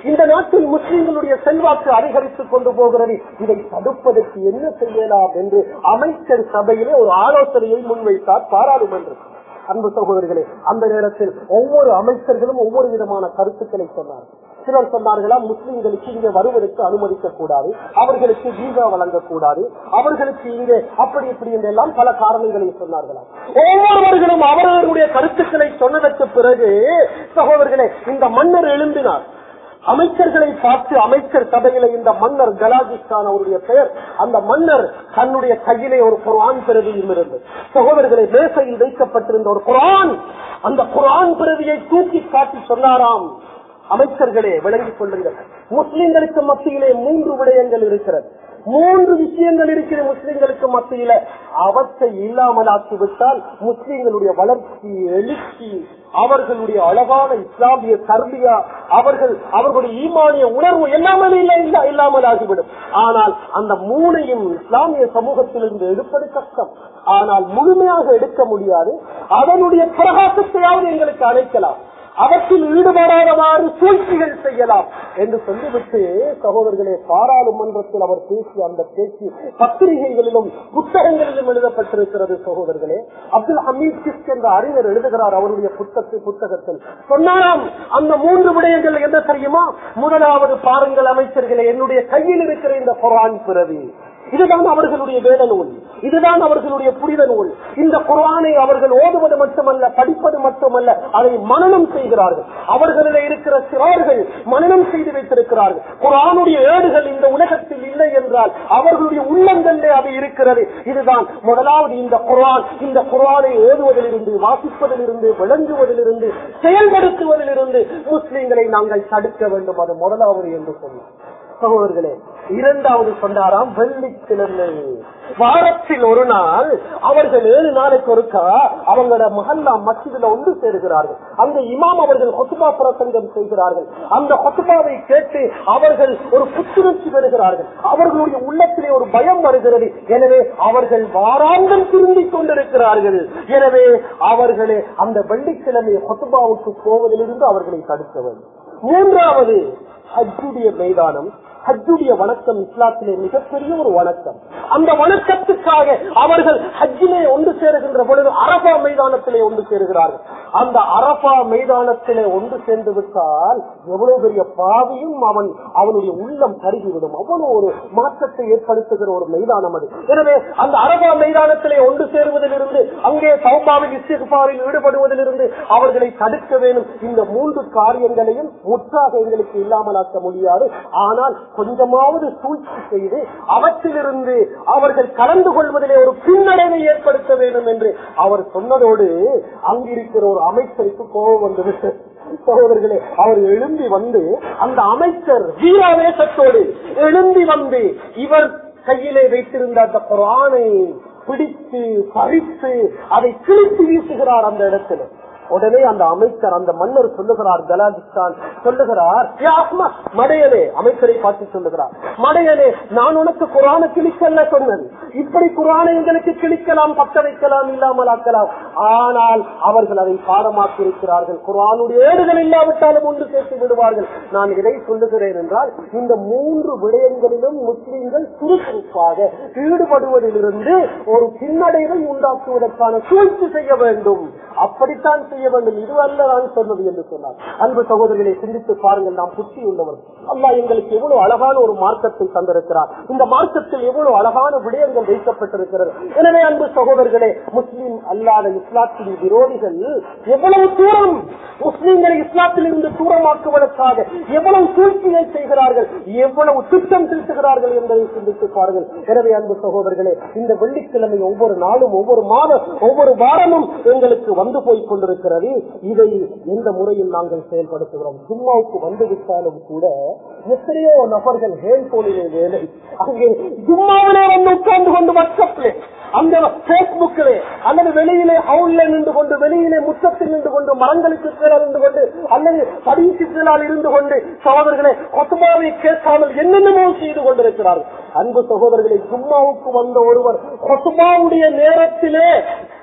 இந்த நாட்டில் முஸ்லிம்களுடைய செல்வாக்கு அதிகரித்துக் கொண்டு போகிறது. இதை தடுப்பதற்கு என்ன செய்யலாம் என்று அமைச்சர் சபையிலே ஒரு ஆலோசனையை முன்வைத்தார் பாராளுமன்றம் அன்பு சகோதரிகளே அந்த நேரத்தில் ஒவ்வொரு அமைச்சர்களும் ஒவ்வொரு விதமான கருத்துக்களை சொன்னார்கள். சிலர் சொன்னார்களா முஸ்லிம்களுக்கு இங்கே வருவதற்கு அனுமதிக்க கூடாது அவர்களுக்கு வீசா வழங்கக்கூடாது அவர்களுக்கு இங்கே அப்படி இப்படி என்றெல்லாம் பல காரணங்களை சொன்னார்களாம் ஒவ்வொருவர்களும் அவரவர்களுடைய கருத்துக்களை சொன்னதற்கு பிறகு சகோதரர்களே இந்த மன்னர் எழும்பினார். அமைச்சர்களை பார்த்து அமைச்சர் சபையில இந்த மன்னர் கலாஜிஸ்தான் அவருடைய பெயர் அந்த மன்னர் தன்னுடைய கையிலே ஒரு குரான் பிரதியும் இருந்தது. சகோதரர்களை மேசையில் வைக்கப்பட்டிருந்த ஒரு குரான் அந்த குரான் பிரதியை தூக்கி காட்டி சொன்னாராம். அமைச்சர்களே விளங்கிக் கொள்ளுங்கள். முஸ்லிம்களுக்கு மத்தியிலே மூன்று விடயங்கள் இருக்கிறது. மூன்று விஷயங்கள் இருக்கிற முஸ்லிம்களுக்கு மத்தியில அவற்றை இல்லாமலாக்கி விட்டால் முஸ்லிம்களுடைய வளர்ச்சி எழுச்சி அவர்களுடைய அழகான இஸ்லாமிய கர்மியா அவர்கள் அவர்களுடைய ஈமானிய உணர்வு எல்லாமே இல்ல- இல்லாமல் ஆகிவிடும் ஆனால் அந்த மூணையும் இஸ்லாமிய சமூகத்திலிருந்து எடுப்பது கஷ்டம் ஆனால் முழுமையாக எடுக்க முடியாது. அதனுடைய பிரகாசத்தையாவது எங்களுக்கு அழைக்கலாம். அவற்றில் ஈடுபடாதவாறு சூழ்ச்சிகள் செய்யலாம் என்று சொல்லிவிட்டு சகோதரர்களே பாராளுமன்றத்தில் அவர் பேசிய அந்த பேச்சு பத்திரிகைகளிலும் புத்தகங்களிலும் எழுதப்பட்டிருக்கிறது சகோதரர்களே. அப்துல் ஹமீத் கிஸ்க் என்ற அறிஞர் எழுதுகிறார் அவருடைய புத்தகத்தில் புத்தகத்தில். சொன்னாராம் அந்த மூன்று விடயங்கள் என்ன தெரியுமா? முதலாவது பாருங்கள் அமைச்சர்களே என்னுடைய கையில் இருக்கிற இந்த குரான் பிறவி. இதுதான் அவர்களுடைய வேத நூல் இதுதான் அவர்களுடைய புனித நூல். இந்த குரானை அவர்கள் ஓதுவது மட்டுமல்ல படிப்பது மட்டுமல்ல அதை மனனம் செய்கிறார்கள். அவர்களில் இருக்கிற சிறார்கள் மனனம் செய்து வைத்திருக்கிறார்கள். குரானுடைய ஏடுகள் இந்த உலகத்தில் இல்லை என்றால் அவர்களுடைய உள்ளங்களிலே அது இருக்கிறது. இதுதான் முதலாவது இந்த குரான் இந்த குரானை ஓதுவதிலிருந்து வாசிப்பதிலிருந்து விளங்குவதிலிருந்து செயல்படுத்துவதிலிருந்து முஸ்லிம்களை நாங்கள் தடுக்க வேண்டும். அது முதலாவது என்று சொன்னோம் சகோதரர்களே இரண்டாவது சொன்னாராம் வெள்ளிக்கிழமை. வாரத்தில் ஒரு நாள் அவர்கள் ஏழு நாளைக்கு ஒருக்கா அவங்களோட மகல்லா மசிதில ஒன்று சேருகிறார்கள். அந்த இமாம் அவர்கள் கொசுபா பிரசங்கம் செய்கிறார்கள். அந்த கொசுபாவை கேட்டு அவர்கள் ஒரு புத்துணர்ச்சி பெறுகிறார்கள். அவர்களுடைய உள்ளத்திலே ஒரு பயம் வருகிறது. எனவே அவர்கள் வாராந்தம் திரும்பிக் கொண்டிருக்கிறார்கள். எனவே அவர்களே அந்த வெள்ளிக்கிழமை கொத்துபாவுக்கு போவதிலிருந்து அவர்களை தடுக்க வேண்டும். மூன்றாவது ஹஜ்ஜுடைய மைதானம் ஹஜ்ஜுடைய வணக்கம் இஸ்லாத்திலே மிகப்பெரிய ஒரு வணக்கம். அந்த வணக்கத்துக்காக அவர்கள் ஹஜ்ஜிலே ஒன்று சேருகின்ற பொழுது அரபா மைதானத்திலே ஒன்று சேருகிறார்கள். அந்த அரபா மைதானத்திலே ஒன்று சேர்ந்து விட்டால் எவ்வளவு பெரிய பாவியும் அவன் அவனுடைய உள்ளம் கருகிவிடும். அவ்வளவு ஒரு மாற்றத்தை ஏற்படுத்துகிற ஒரு மைதானம் அது. எனவே அந்த அரபா மைதானத்திலே ஒன்று சேருவதிலிருந்து அங்கே சௌபாவில் இஸ்திஃபாரில் ஈடுபடுவதிலிருந்து அவர்களை தடுக்க வேண்டும் இந்த மூன்று காரியங்களையும் முற்றாக எங்களுக்கு இல்லாமல் இல்லாமலாக்க முடியாது. ஆனால் கொஞ்சமாவது சூழ்ச்சி செய்து அவற்றிலிருந்து அவர்கள் கலந்து கொள்வதிலே ஒரு பின்னடைவை ஏற்படுத்த வேண்டும் என்று அவர் சொன்னதோடு அங்கிருக்கிற ஒரு அமைச்சருக்கு கோபம் வந்தது. சகோதரர்களே அவர் எழும்பி வந்து அந்த அமைச்சர் வீராவேசத்தோடு எழும்பி வந்து இவர் கையிலே வைத்திருந்த அந்த குரானை பிடித்து பறித்து அதை கிழித்து வீசுகிறார் அந்த இடத்துல. உடனே அந்த அமைச்சர் அந்த மன்னர் சொல்லுகிறார் கலாஜிஸ்தான் சொல்லுகிறார் மடையனே அமைச்சரை பார்த்து சொல்லுகிறார் மடையனே நான் உனக்கு குரான கிழிக்கல்ல சொன்னது இப்படி குரானை எங்களுக்கு கிழிக்கலாம் பத்த வைக்கலாம் இல்லாமல் ஆக்கலாம். ஆனால் அவர்கள் அதை பாடமாக்கி இருக்கிறார்கள் குரானுடைய ஏடுகள் இல்லாவிட்டாலும் ஒன்று சேர்த்து விடுவார்கள். நான் இதை சொல்லுகிறேன் என்றால் இந்த மூன்று விடயங்களிலும் முஸ்லிம்கள் சுறுசுறுப்பாக ஈடுபடுவதிலிருந்து ஒரு பின்னடைவை உண்டாக்குவதற்கான சூழ்ச்சி செய்ய வேண்டும். அப்படித்தான் செய்ய வேண்டும். இது அல்ல நான் சொன்னது என்று சொன்னார். அன்பு சகோதரிகளை சிந்தித்து பாருங்கள். நாம் புத்தி உள்ளவர். அல்லா எங்களுக்கு எவ்வளவு அழகான ஒரு மார்க்கத்தை தந்திருக்கிறார். இந்த மார்க்கத்தில் எவ்வளவு அழகான விடயங்கள் வைக்கப்பட்டிருக்கிறது. எனவே அன்பு சகோதரர்களே முஸ்லீம் அல்லாத இஸ்லாத்தின் விரோதிகள் எவ்வளவு தூரம் முஸ்லீம்களை இஸ்லாத்தில் இருந்து தூரமாக்குவதற்காக எவ்வளவு சூழ்ச்சியை செய்கிறார்கள் எவ்வளவு திட்டம் திருத்துகிறார்கள் என்பதை சிந்தித்து பாருங்கள். எனவே அன்பு சகோதரர்களே இந்த வெள்ளிக்கிழமை ஒவ்வொரு நாளும் ஒவ்வொரு மாதம் ஒவ்வொரு வாரமும் எங்களுக்கு வந்து போய் கொண்டிருக்கிறது. இருக்கிறது. இதை எந்த முறையில் நாங்கள் செயல்படுத்துகிறோம்? சும்மாவுக்கு வந்து விட்டாலும் கூட எத்தனையோ நபர்கள் ஹேண்ட்போனிலே வேலை. அங்கே சும்மாவிலே வந்து உட்கார்ந்து கொண்டு வாட்ஸ்அப்லே அந்த பேஸ்புக்கிலே அல்லது வெளியிலே ஹவுல்ல நின்று கொண்டு வெளியிலே முற்றத்தில் நின்று கொண்டு மரங்களுக்கு கீழே நின்று கொண்டு அல்லது படிக்கு கீழால் இருந்து கொண்டு சகோதரர்களை கொத்துமாவை கேட்காமல் என்னென்னமோ செய்து கொண்டிருக்கிறார்கள். அன்பு சகோதரர்களை சும்மாவுக்கு வந்த ஒருவர் கொத்துமாவுடைய நேரத்திலே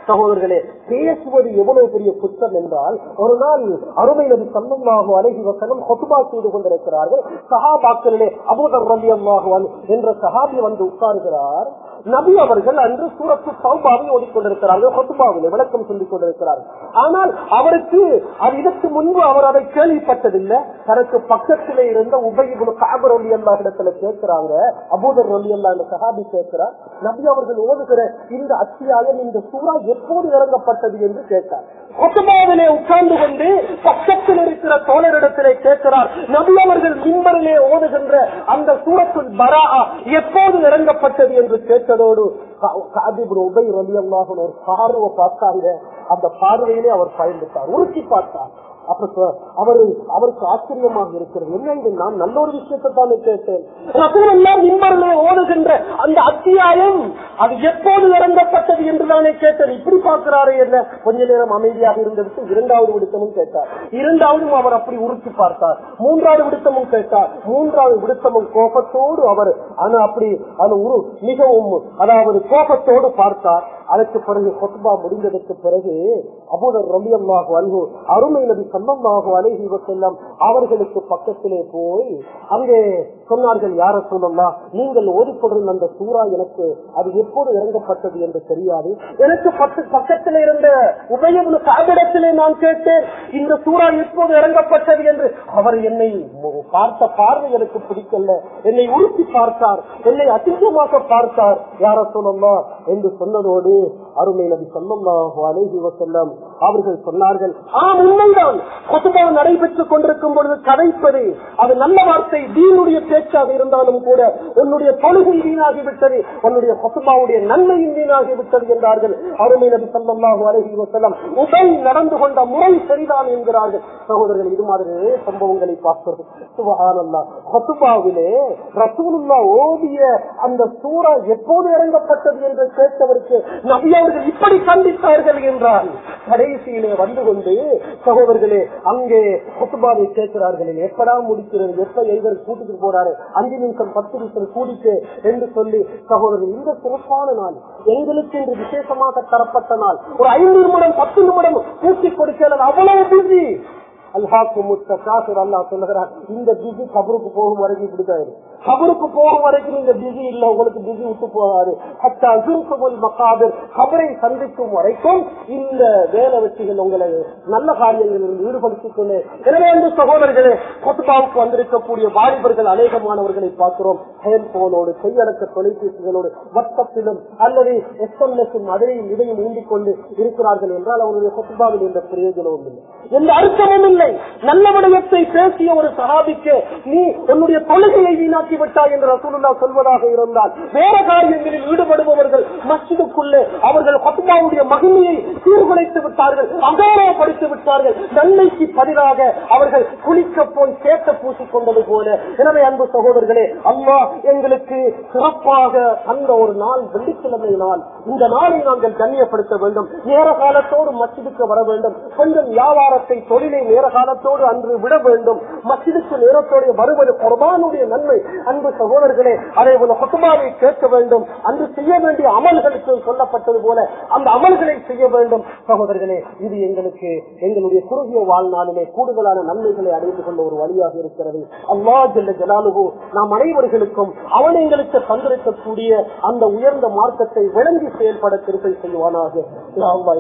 சகோதரர்களே பேசுவது எவ்வளவு பெரிய குற்றம் என்றால் ஒரு நாள் அருமை நபி சல்லல்லாஹு அழகி வசனம் ஹுத்பா செய்து கொண்டிருக்கிறார்கள். சஹாபாக்களிலே அபூதர் ரலியல்லாஹு என்ற சஹாபி வந்து உட்கார்கிறார். நபி அவர்கள் அன்று சூரத்து சௌபாவை ஓடிக்கொண்டிருக்கிறார்கள் ஹொத்துபாவிலே விளக்கம் சொல்லிக் கொண்டிருக்கிறார்கள். ஆனால் அவருக்கு அது இதற்கு முன்பு அவர் அதை கேள்விப்பட்டதில்லை. தனக்கு பக்கத்திலே இருந்த உபயோக காபர் ஒலி அல்லா இடத்துல கேட்கிறாங்க. அபூதர் ஒலி அல்லா இந்த சஹாபி கேட்கிறார். நபி அவர்கள் ஓதுகிற இந்த அத்தியாயம் இந்த சூறா எப்போது இறங்கப்பட்டது என்று கேட்டார். கொத்தமாவிலே உட்கார்ந்து கொண்டு பக்கத்தில் இருக்கிற தோழரிடத்திலே கேட்கிறார் நபி அவர்கள் மின்பரிலே ஓடுகின்ற அந்த சூரத்துல் பரா எப்போது இறங்கப்பட்டது? என்று கேட்டதோடு உபை ரலியல்லாக ஒரு பார்வை பார்த்தாங்க. அந்த பார்வையிலே அவர் பயந்துட்டார் உருக்கி பார்த்தார். அப்ப அவரு அவருக்கு ஆச்சரியமாக இருக்கிறது. என்ன இது? நான் நல்ல ஒரு விஷயத்தை தானே கேட்டேன். ஓடுகின்ற அந்த அத்தியாயம் அது எப்போது இறங்கப்பட்டது என்று தானே கேட்டேன் இப்படி பார்க்கிறாரே என்ன? கொஞ்ச நேரம் அமைதியாக இருந்ததுக்கு இரண்டாவது விடுத்தமும் கேட்டார். இரண்டாவதும் அவர் அப்படி உருக்கி பார்த்தார். மூன்றாவது விடுத்தமும் கேட்டார். மூன்றாவது விடுத்தமும் கோபத்தோடு அவர் ஆனா அப்படி அது உரு மிகவும் அதாவது கோபத்தோடு பார்த்தார். அதற்கு பிறகு கொத்பா முடிந்ததற்கு பிறகு அபூதர் ரலியல்லாஹு அன்ஹு அருமை நபி ஸல்லல்லாஹு அலைஹி செல்லம் அவர்களுக்கு பக்கத்திலே போய் அங்கே சொன்னார்கள் யார சொல்லலாம் நீங்கள் ஓடிக்கொண்டிருந்த அந்த சூறா எனக்கு அது எப்போது இறங்கப்பட்டது என்று தெரியாது. எனக்கு பத்து பக்கத்தில் இருந்த உபயமுன காபிடத்திலே நான் கேட்டேன். இந்த சூறா எப்போது இறங்கப்பட்டது என்று. அவர் என்னை பார்த்த பார்வை எனக்கு பிடிக்கல. என்னை உறுத்தி பார்த்தார். என்னை அதிசயமாக பார்த்தார். யார சொல்லலாம் என்று சொன்னதோடு அருமை நபி சொல்லல்லாஹு அலைஹி அவர்கள் சொன்னார்கள் ஆம் உண்மைதான். கொத்துபா நடைபெற்றுக் கொண்டிருக்கும் பொழுது கதைப்பது அது நல்ல வார்த்தை தீனுடைய பேச்சாக இருந்தாலும் கூட உன்னுடைய தொழுகை வீணாகிவிட்டது உன்னுடைய கொசுபாவுடைய நன்மையும் வீணாகிவிட்டது என்றார்கள். அருமை நபி சொல்லல்லாஹு அலஹி வசல்லம் உடல் நடந்து கொண்ட முறை சரிதான் என்கிறார்கள். சகோதரர்கள் இது மாதிரி சம்பவங்களை பார்ப்பது. சுபஹானல்லாஹ். கொத்துபாவிலே ரசூலுல்லா ஓதிய அந்த சூறா எப்போது இறங்கப்பட்டது என்று கேட்டவருக்கு நபி அவர்கள் இப்படி கண்டித்தார்கள் என்றால் கடைசியிலே வந்து கொண்டு சகோதரர்களே அங்கே கொத்துபாவை கேட்கிறார்களே. எப்படா முடிக்கிறது? எப்ப எங்கள் கூட்டிட்டு போறாரு? அஞ்சு நிமிஷம் பத்து நிமிஷம் கூடிட்டு என்று சொல்லி சகோதரர்கள் இந்த சிறப்பான நாள் எங்களுக்கு என்று விசேஷமாக தரப்பட்ட நாள். ஒரு ஐந்து நிமிடம் பத்து நிமிடம் பூச்சி கொடுக்கிறது அவ்வளவு பிஸி அல்ஹாக்கு முத்த அல்லா சொல்லுகிறார். இந்த பிஸி கபருக்கு போகும் வரைக்கும் இப்படிதான் கபருக்கு போகும் வரைக்கும் இந்த பிஸி இல்ல உங்களுக்கு பிஸி விட்டு போகாது. ஹத்தா அசுருக்குமுல் மக்காபர் கபரை சந்திக்கும் வரைக்கும் இந்த வேலை வெற்றிகள் உங்களை நல்ல காரியங்களில் ஈடுபடுத்திக் கொண்டு எனவே அந்த சகோதரர்களே கொத்துபாவுக்கு வந்திருக்கக்கூடிய வாலிபர்கள் அநேகமானவர்களை பார்க்கிறோம். ஹேண்ட்போனோடு கையடக்க தொலைபேசிகளோடு வட்டத்திலும் அல்லது எஸ்எம்எஸ் அதையும் இதையும் ஊண்டிக் கொண்டு இருக்கிறார்கள் என்றால் அவருடைய கொத்துபாவில் எந்த பிரயோஜனமும் இல்லை. எந்த அர்த்தமும் இல்லை. இல்லை. நல்ல விடயத்தை பேசிய ஒரு சகாபிக்கு நீ உன்னுடைய தொழுகையை வீணாக்கி விட்டாய் என்று ரசூலுல்லா சொல்வதாக இருந்தால் வேற காரியங்களில் ஈடுபடுபவர்கள் மஸ்ஜிதுக்குள்ளே அவர்கள் கொத்துபாவுடைய மகிமையை சீர்குலைத்து விட்டார்கள் அகோரப்படுத்தி விட்டார்கள். நன்மைக்கு பதிலாக அவர்கள் குளிக்க போய் சேட்ட பூசிக் கொண்டது போல. எனவே அன்பு சகோதரர்களே அம்மா எங்களுக்கு சிறப்பாக அந்த ஒரு நாள் வெள்ளிக்கிழமை நாள் இந்த நாளை நாங்கள் கண்ணியப்படுத்த வேண்டும். நேர காலத்தோடு மஸ்ஜிதுக்கு வர வேண்டும். கொஞ்சம் வியாபாரத்தை தொழிலை நேர காலத்தோடு அன்று விட வேண்டும். மசிதுக்கு நேரத்தோடு வருவது குர்பானுடைய நன்மை. அன்பு சகோதரர்களே அதை போல குத்துமாவை கேட்க வேண்டும். அன்று செய்ய வேண்டிய அமல்களுக்கு சொல்லப்பட்டது போல அந்த அமல்களை செய்ய வேண்டும். சகோதரர்களே இது எங்களுக்கு எங்களுடைய குறுகிய வாழ்நாளிலே கூடுதலான நன்மைகளை அடைந்து கொண்ட ஒரு வழியாக இருக்கிறது. அல்லா ஜெல்ல ஜலாலுகு நாம் அனைவர்களுக்கும் அவன் எங்களுக்கு தந்திருக்கக்கூடிய அந்த உயர்ந்த மார்க்கத்தை விளங்கி செயல்பட திருப்பை செய்வானாக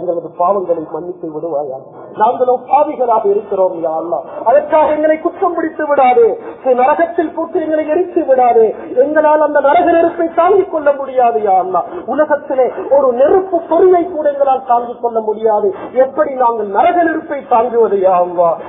எங்களது பாவங்களை மன்னித்து விடுவாயா நாங்களும் பாவிகளாக இருக்கிறோம். யா அல்லாஹ். அதற்காக எங்களை குற்றம் பிடித்து விடாது. நரகத்தில் போட்டு எங்களை எரித்து விடாது. எங்களால் அந்த நரக நெருப்பை தாங்கிக் கொள்ள முடியாது யா உலகத்திலே ஒரு நெருப்பு பொறியை கூட எங்களால் தாங்கிக் கொள்ள முடியாது. எப்படி நாங்கள் நரக நெருப்பை தாங்குவது யா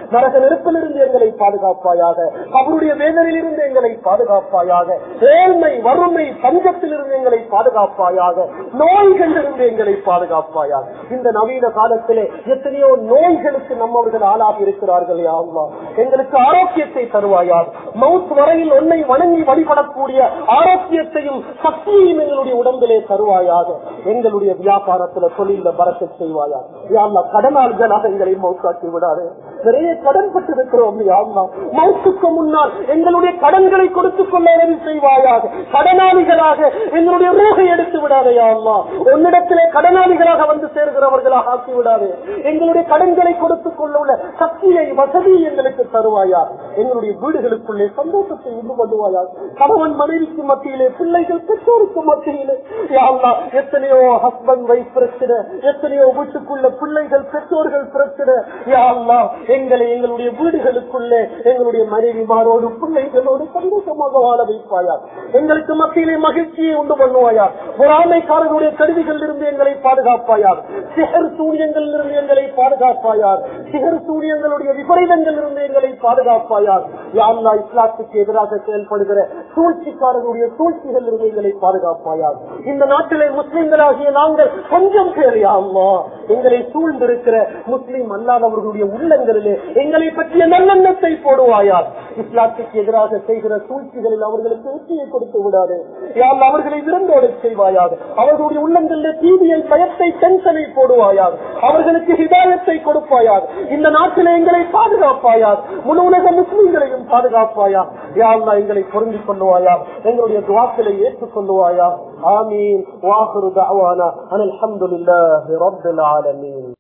நரக நெருப்பிலிருந்து எங்களை பாதுகாப்பாயாக அவருடைய வேதனையிலிருந்து எங்களை பாதுகாப்பாயாக ஏழ்மை வறுமை பஞ்சத்திலிருந்து எங்களை பாதுகாப்பாயாக நோய்களிலிருந்து எங்களை பாதுகாப்பாயாக. இந்த நவீன காலத்திலே எத்தனையோ நோய்களுக்கு நம்மவர்கள் ஆளாகி இருக்கிறார்கள். யா அல்லாஹ். எங்களுக்கு ஆரோக்கியத்தை தருவாயார் மவுத் வரையில் உன்னை வணங்கி வழிபடக்கூடிய ஆரோக்கியத்தையும் சக்தியையும் எங்களுடைய உடம்பிலே தருவாயாக. எங்களுடைய வியாபாரத்துல தொழில பரத்தை செய்வாயார் யாழ்லா கடனாளிகளாக எங்களை மௌத்தாக்கி விடாது. நிறைய கடன் பட்டிருக்கிறோம் யாழ்லா மவுத்துக்கு முன்னால் எங்களுடைய கடன்களை கொடுத்துக் கொள்ள உதவி செய்வாயாக. கடனாளிகளாக எங்களுடைய ரூகை எடுத்து விடாதே யாழ்லா உன்னிடத்திலே கடனாளிகளாக வந்து சேர்கிறவர்களாக ஆக்கி விடாதே. எங்களுடைய கடன்களை கொடுத்துக் கொள்ள உள்ள சக்தியை வசதியை வசதியை எங்களுக்கு தருவாயா எங்களுடைய வீடுகளுக்குள்ளே சந்தோஷத்தை உண்டு பண்ணுவாயா கணவன் மனைவிக்கு மத்தியிலே பிள்ளைகள் பெற்றோருக்கு மத்தியிலே. யாழ்லா எத்தனையோ ஹஸ்பண்ட் வைஃப் பிரச்சனை எத்தனையோ வீட்டுக்குள்ள பிள்ளைகள் பெற்றோர்கள் பிரச்சனை யாழ்லா எங்களை எங்களுடைய வீடுகளுக்குள்ளே எங்களுடைய மனைவிமாரோடு பிள்ளைகளோடு சந்தோஷமாக வாழ வைப்பாயா எங்களுக்கு மத்தியிலே மகிழ்ச்சியை உண்டு பண்ணுவாயா பொறாமைக்காரர்களுடைய கருவிகள் இருந்து எங்களை பாதுகாப்பாயார் சிகர் சூரியங்கள் இருந்து எங்களை பாதுகாப்பாயார் சிகர் சூரியங்கள் சூரியங்களுடைய விபரீதங்கள் இருந்து எங்களை பாதுகாப்பாயார் யாழ்லா இஸ்லாத்துக்கு எதிராக செயல்படுகிற சூழ்ச்சிக்காரர்களுடைய சூழ்ச்சிகள் இருந்து எங்களை பாதுகாப்பாயார் இந்த நாட்டிலே முஸ்லிம்களாகிய நாங்கள் கொஞ்சம் பேர் யாழ்லா எங்களை சூழ்ந்திருக்கிற முஸ்லிம் அல்லாதவர்களுடைய உள்ளங்களிலே எங்களை பற்றிய நல்லெண்ணத்தை போடுவாயார் இஸ்லாத்துக்கு எதிராக செய்கிற சூழ்ச்சிகளில் அவர்களுக்கு வெற்றியை கொடுத்து விடாது. யார் அவர்களை விருந்தோட செய்வாயார் அவர்களுடைய உள்ளங்களில் தீவியை பயத்தை டென்ஷனை போடுவாயார் அவர்களுக்கு ஹிதாயத்தை கொடுப்பாயார் இந்த நாட்டிலே எங்களை பாதுகாப்பாயா முழு உலக முஸ்லீம்களையும் பாதுகாப்பாயா யாழ்லா எங்களை பொருந்தி கொள்ளுவாயா எங்களுடைய துவாக்களை ஏற்றுக் கொள்ளுவாயா ஆமீன். வாகுரு தாவானா அனில் அல்ஹம்துலில்லாஹி ரப்பில் ஆலமீன்.